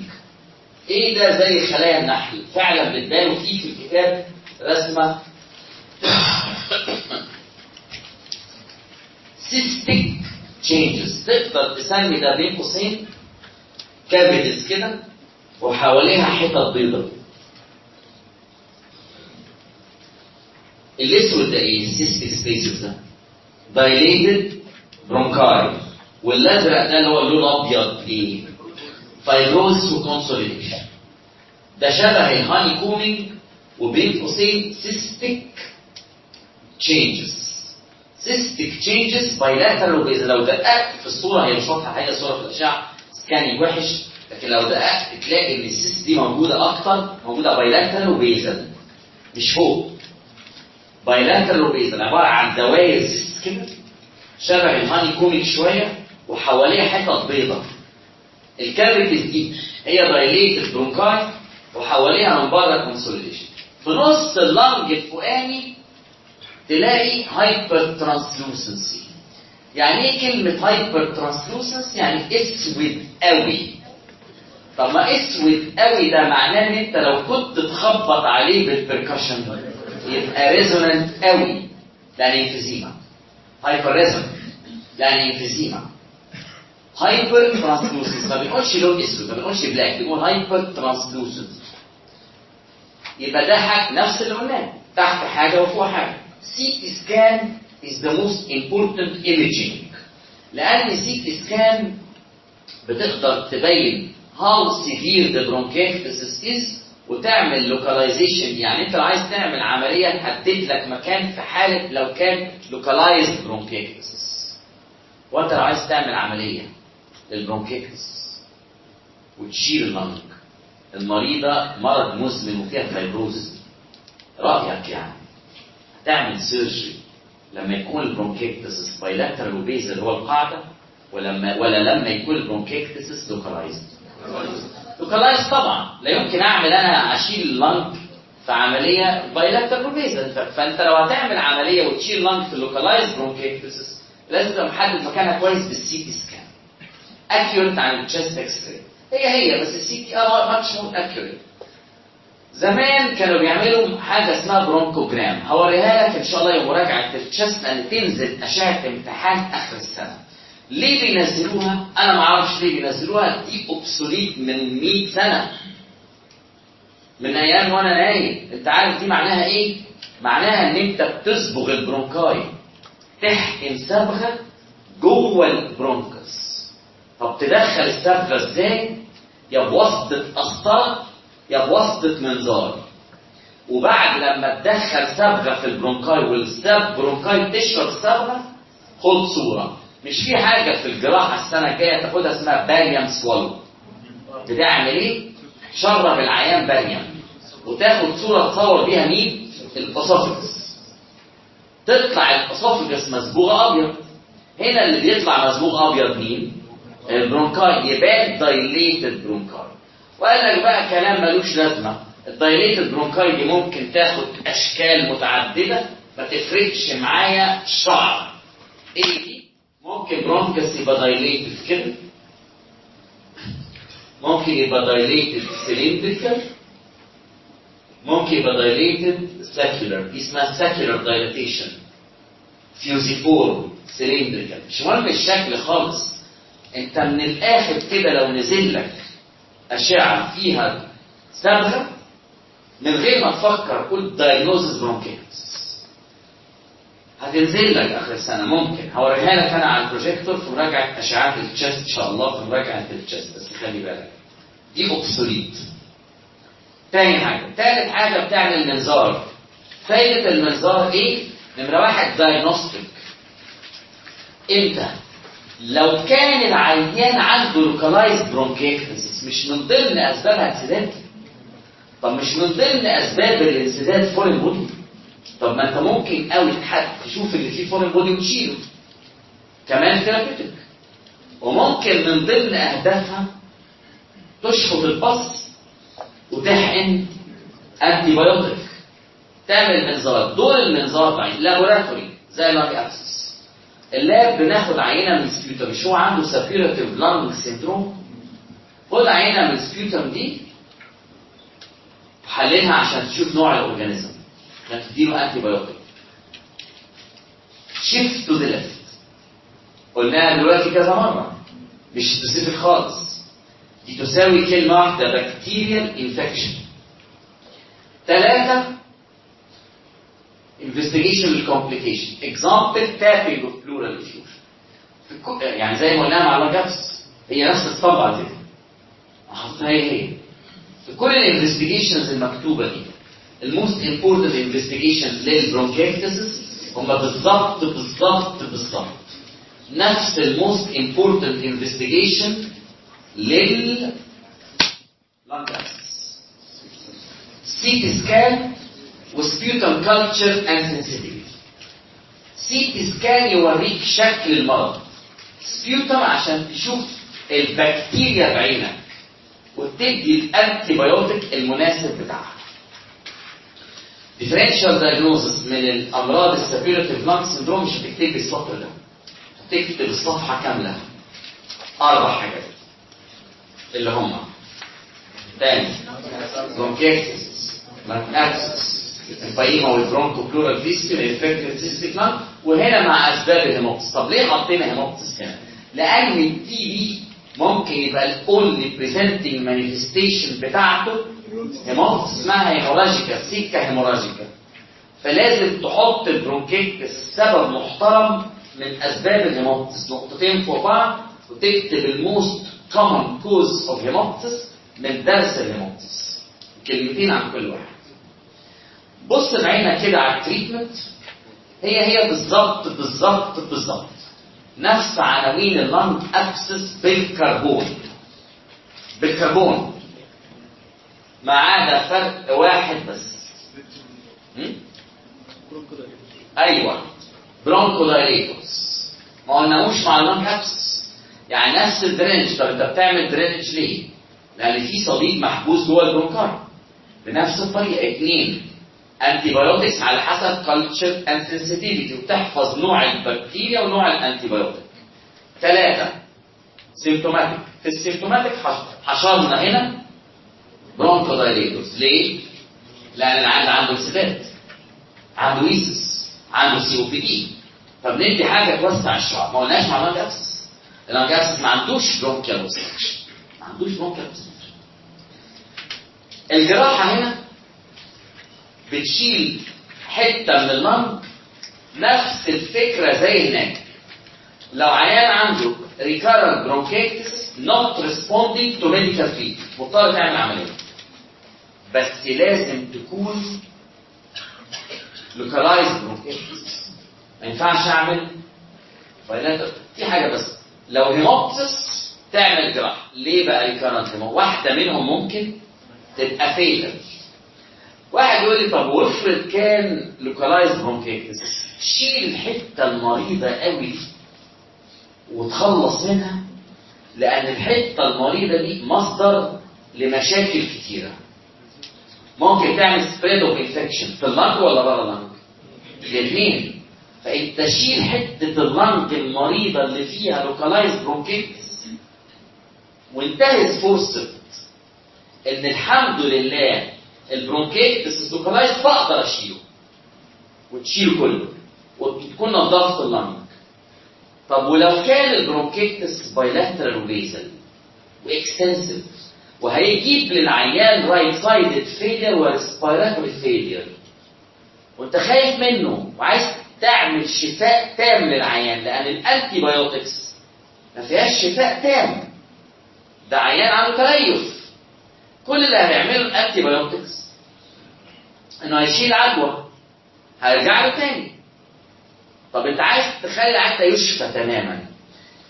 Speaker 2: إيه ده؟ زي خلايا النحل. فعلا بتبان. وفي في الكتاب رسمة. cystic changes تقدر تسمي ده بين قوسين. cavities كده وحواليها حتت بيضاء الاسود ده إيه؟ ال cystic spaces ده. dilated bronchi والأزرق ده اللي هو اللون الابيض إيه fibrosis و consolidation ده شبه ال honeycombing وبين قوسين cystic changes cystic changes bilateral لو دققت في الصورة هي مش واضحة حاجة الصورة في الأشعة scanning وحش لكن لو دققت تلاقي إن ال cyst دي موجودة أكتر موجودة bilateral و basal مش فوق. bilateral و basal عبارة عن دوائر cyst كده شبه ال honeycombing شوية وحواليها حتت بيضاء ال cavities دي هي dilated bronchi وحواليها من بره consolidation في نص ال lung الفوقاني تلاقي hyper translucency يعني إيه كلمة hyper translucence يعني اسود قوي طب ما اسود قوي ده معناه إن أنت لو كنت تخبط عليه بال percussion يبقى resonant قوي يعني emphysema hyper resonant يعني emphysema hyper translucence ما بنقولش لون اسود ما بنقولش black بنقول hyper translucent يبقى ده حاجة نفس اللي قلناه تحت حاجة وفوق حاجة. CT scan is the most important imaging. لأن CT scan بتقدر تبين how severe the bronchiectasis is وتعمل localization. يعني أنت لو عايز تعمل عملية تحدد لك مكان في حالة لو كان localized bronchiectasis. وأنت لو عايز تعمل عملية لل bronchiectasis وتشيل ال lung المريضة مرض مزمن وفيها fibrosis رأيك يعني. تعمل surgery لما يكون ال bronchiectasis bilateral و base اللي هو القاعدة ولما ولا لما يكون ال bronchiectasis localized localized طبعا. لا يمكن أعمل أنا أشيل ال lung في عملية bilateral و base فأنت لو هتعمل عملية وتشيل lung في ال localized bronchiectasis لازم تبقى محدد مكانها كويس بال CT scan accurate عن ال chest X هي هي بس ال CT are much more accurate زمان كانوا بيعملوا حاجة اسمها bronchogram. هوريها لك إن شاء الله يوم مراجعه ال chest أن تنزل أشعة امتحان آخر السنة. ليه بينزلوها؟ أنا ما أعرفش ليه بينزلوها. دي obsolete من 100 سنة. من أيام وأنا نايم. أنت عارف دي معناها إيه؟ معناها إن أنت بتصبغ ال bronchi. تحقن صبغه جوه ال bronchus. طب تدخل الصبغه إزاي؟ يا بواسطه قسطره بواسطة منظار. وبعد لما تدخل صبغة في ال bronchi وال sub bronchi تشرب صبغة خد صورة. مش في حاجة في الجراحة السنة الجاية تاخدها اسمها barium swallow. بتعمل إيه؟ شرب العيان باريوم وتاخد صورة تصور بيها مين؟ ال esophagus تطلع ال esophagus مصبوغ أبيض. هنا اللي بيطلع مصبوغ أبيض مين؟ ال bronchi. يبان dilated bronchi. وقال لك بقى كلام ملوش لازمة. ال dilated bronchi دي ممكن تاخد أشكال متعددة ما تفرقش معايا شعر. إيه دي ممكن bronchus يبقى dilated كده. ممكن يبقى dilated cylindrical ممكن يبقى dilated saccular دي اسمها saccular dilatation fusiform cylindrical مش مهم الشكل خالص. انت من الآخر كده لو نزل لك أشعة فيها صبغة من غير ما تفكر قول diagnosis bronchiectasis هتنزل لك آخر السنة ممكن. هوريها لك أنا على البروجيكتور في مراجعة اشعاعات ال chest إن شاء الله في مراجعة ال chest بس خلي بالك. دي obsolete تاني حاجة. تالت حاجة بتعمل المنظار. فايدة المنظار إيه؟ نمرة واحد diagnostic إمتى؟ لو كان العيان عنده localized bronchiectasis مش من ضمن اسبابها انسداد طب مش من ضمن أسباب الانسداد foreign body طب ما أنت ممكن قوي تحد تشوف اللي فيه foreign body وتشيله. كمان therapeutic وممكن من ضمن أهدافها تشفط ال pus وتحقن antibiotic تعمل منظار دور المنظار بعيد laboratory زي ال lung abscess ال lab بناخد عينة من sputum مش هو عنده suppurative lung syndrome؟ خد عينة من ال sputum دي حللها عشان تشوف نوع ال organism. عشان تديله antibiotic shift to the left قلناها دلوقتي كذا مرة. مش specific خالص. دي تساوي كلمة واحدة bacterial infection ثلاثة investigation لل complication example of pleural effusion يعني زي ما قلنا مع الجابس هي نفس الطبعه دي. حطها هي هي في كل ال investigations المكتوبة دي ال most important investigation لل bronchiectasis هم بالظبط بالظبط بالظبط نفس ال most important investigation لل CT scan و sputum culture and sensitivity CT scan يوريك شكل المرض sputum عشان تشوف البكتيريا بعينك وتدي ال antibiotic المناسب بتاعها differential diagnosis من الامراض ال suppurative lung syndrome مش هتكتب السطر ده هتكتب الصفحه كامله أربع حاجات اللي هم تاني lung abscess empyema وال broncho pleural fistula وال infected cystic lung وهنا مع أسباب ال hemoptysis. طب ليه حطينا hemoptysis هنا؟ لأن ال TB ممكن يبقى ال only presenting manifestation بتاعته hemoptysis اسمها hemorrhagica sicca hemorrhagica فلازم تحط ال bronchiectasis سبب محترم من أسباب ال hemoptysis. نقطتين فوق بعض وتكتب ال most common cause of hemoptysis من درس ال hemoptysis. كلمتين عن كل واحد. بص بعينك كده على ال treatment. هي هي بالظبط بالظبط بالظبط. نفس عناوين ال lung abscess بالكربون. بالكربون. ما عدا فرق واحد بس? أيوه. bronchodilators. ما قلناهوش مع ال lung abscess. يعني نفس ال drainage طب أنت بتعمل drainage ليه؟ لأن في صديد محبوس جوه ال bronchi بنفس الطريقة. اثنين anti على حسب culture and sensitivity وتحفظ نوع البكتيريا ونوع ال antibiotic ثلاثة symptomatic في ال symptomatic حش- حشرنا هنا bronchodilators ليه؟ لأن العيان عنده انسداد عنده wheezes عنده COPD فبندي حاجة توسع الشعب. ما قلناش مع ال lung abscess ما عندوش bronchial ما عندوش bronchial الجراحة هنا بتشيل حتة من ال lung نفس الفكرة زي هناك لو عيان عنده recurrent bronchiectasis not responding to medical treatment مضطر تعمل عملية. بس لازم تكون localized bronchiectasis ما ينفعش أعمل bilateral. في حاجة بس. لو hemoptysis تعمل جراحة. ليه بقى recurrent واحدة منهم ممكن تبقى fatal واحد يقول لي طب وافرض كان localized bronchiectasis شيل الحتة المريضة قوي وتخلص منها لأن الحتة المريضة دي مصدر لمشاكل كتيرة. ممكن تعمل spread of infection في ال lung ولا بره ال lung؟ الاثنين فأنت شيل حتة ال lung المريضة اللي فيها localized bronchiectasis وانتهز فرصة إن الحمد لله ال bronchiectasis localized بقدر اشيله وتشيله كله. وتكون نظافه ال lung. طب ولو كان ال bronchiectasis bilateral و basal و extensive وهيجيب للعيان right sided failure و respiratory failure وانت خايف منه وعايز تعمل شفاء تام للعيان لأن ال antibiotics ما فيهاش شفاء تام. ده عيان عنده تليف كل اللي هيعمله ال antibiotics إنه هيشيل عدوى. هيرجع له تاني. طب أنت عايز تخلي العيان يشفى تماما.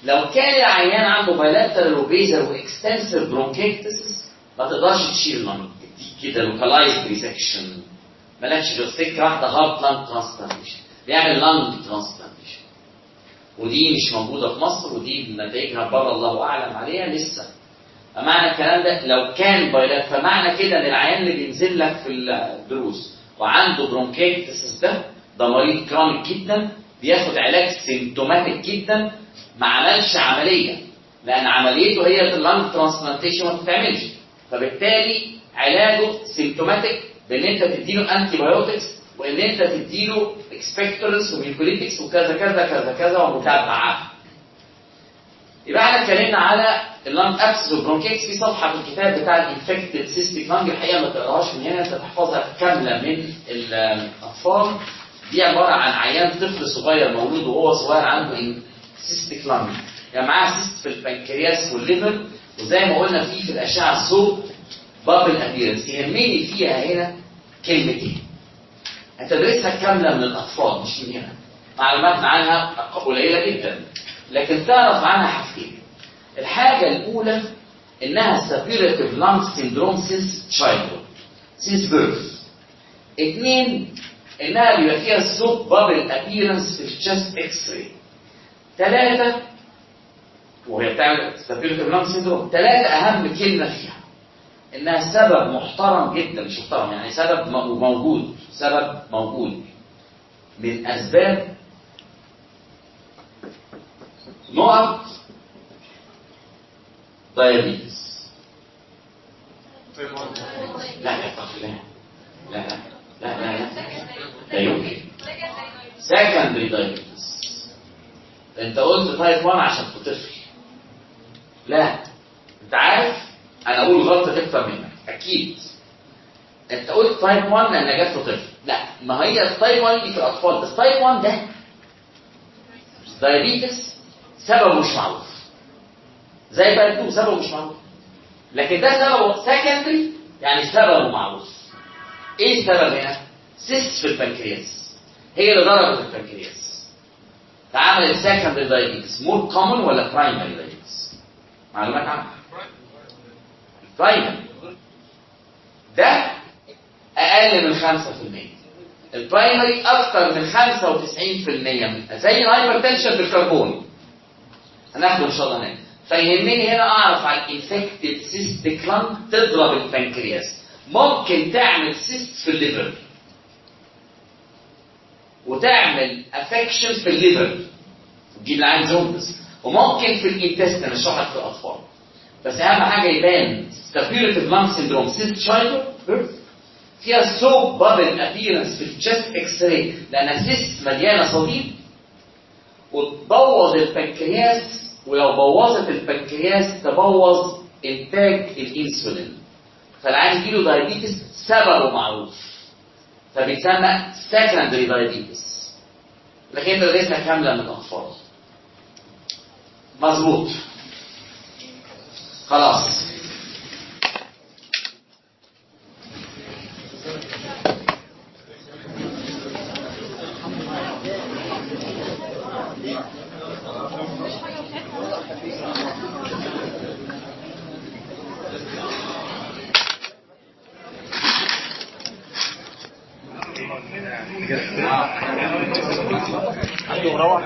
Speaker 2: لو كان العيان عنده bilateral و basal و extensive bronchiectasis ما تقدرش تشيل ال lung كده localized resection مالكش غير سكة واحدة heart lung transplantation بيعمل lung transplantation ودي مش موجودة في مصر ودي نتائجها بره الله أعلم عليها لسه. فمعنى الكلام ده لو كان bilat فمعنى كده إن العيان اللي بينزل لك في الدروس وعنده bronchiectasis ده ده مريض chronic جدا بياخد علاج symptomatic جدا ما عملش عملية لأن عمليته هي ال lung transplantation ما بتتعملش. فبالتالي علاجه symptomatic بإن أنت تديله antibiotics وإن أنت تديله expectorants و mucolytics وكذا كذا كذا كذا ومتابعة. يبقى إحنا اتكلمنا على ال lung abscess وال bronchiectasis في صفحة في الكتاب بتاع ال infected cystic lung الحقيقة ما تقراهاش من هنا انت تحفظها كاملة من الأطفال. دي عبارة عن عيان طفل صغير مولود وهو صغير عنده cystic lung. يعني معاه cyst في البنكرياس وال liver وزي ما قلنا فيه في الأشعة ال soap bubble appearance. يهمني فيها هنا كلمتين. هتدرسها كاملة من الأطفال مش من هنا. معلوماتنا عنها قليلة جدا لكن تعرف عنها حاجتين. الحاجة الأولى إنها suppurative lung syndrome since childhood since birth اثنين إنها بيبقى فيها soap bubble appearance في ال chest X-ray ثلاثة وهي بتعمل suppurative lung syndrome ثلاثة أهم كلمة فيها إنها سبب محترم جدا مش محترم يعني سبب موجود سبب موجود. من أسباب نقط diabetes لا يا طفل لا لا لا لا لا لا. يمكن secondary diabetes انت قلت type 1 عشان كنت طفل لا. انت عارف؟ أنا أقول غلطة تكتر منك. أكيد. انت قلت type 1 لأن جات له طفل لا. ما هي ال type 1 دي في الأطفال. بس type 1 ده diabetes سببه مش معروف. زي 2 سببه مش معروف. لكن ده سببه secondary يعني سببه معروف. إيه السبب هنا؟ cyst في البنكرياس. هي اللي ضربت البنكرياس. فعملت secondary diabetes more common ولا primary diabetes؟ معلومات عنها primary ده أقل من 5% ال primary أكثر من 95% من زي ال hypertension بالكربون. هناخده إن شاء الله هناك. فيهمني هنا أعرف على ال infected cystic lung تضرب البنكرياس. ممكن تعمل cyst في ال liver. وتعمل affection في ال liver. تجيب العيان jaundice وممكن في ال intestine اشرح لك في الأطفال. بس أهم حاجة يبان suppurative lung syndrome cyst child فيها soap bubble appearance في ال chest x-ray لأن cyst مليانة صديد. وتبوظ البنكرياس ولو بوظت البنكرياس تبوظ إنتاج الإنسولين. فالعيان يجيله diabetes سببه معروف. فبيتسمى secondary diabetes لكن درسها كاملة من الأطفال. مظبوط. خلاص.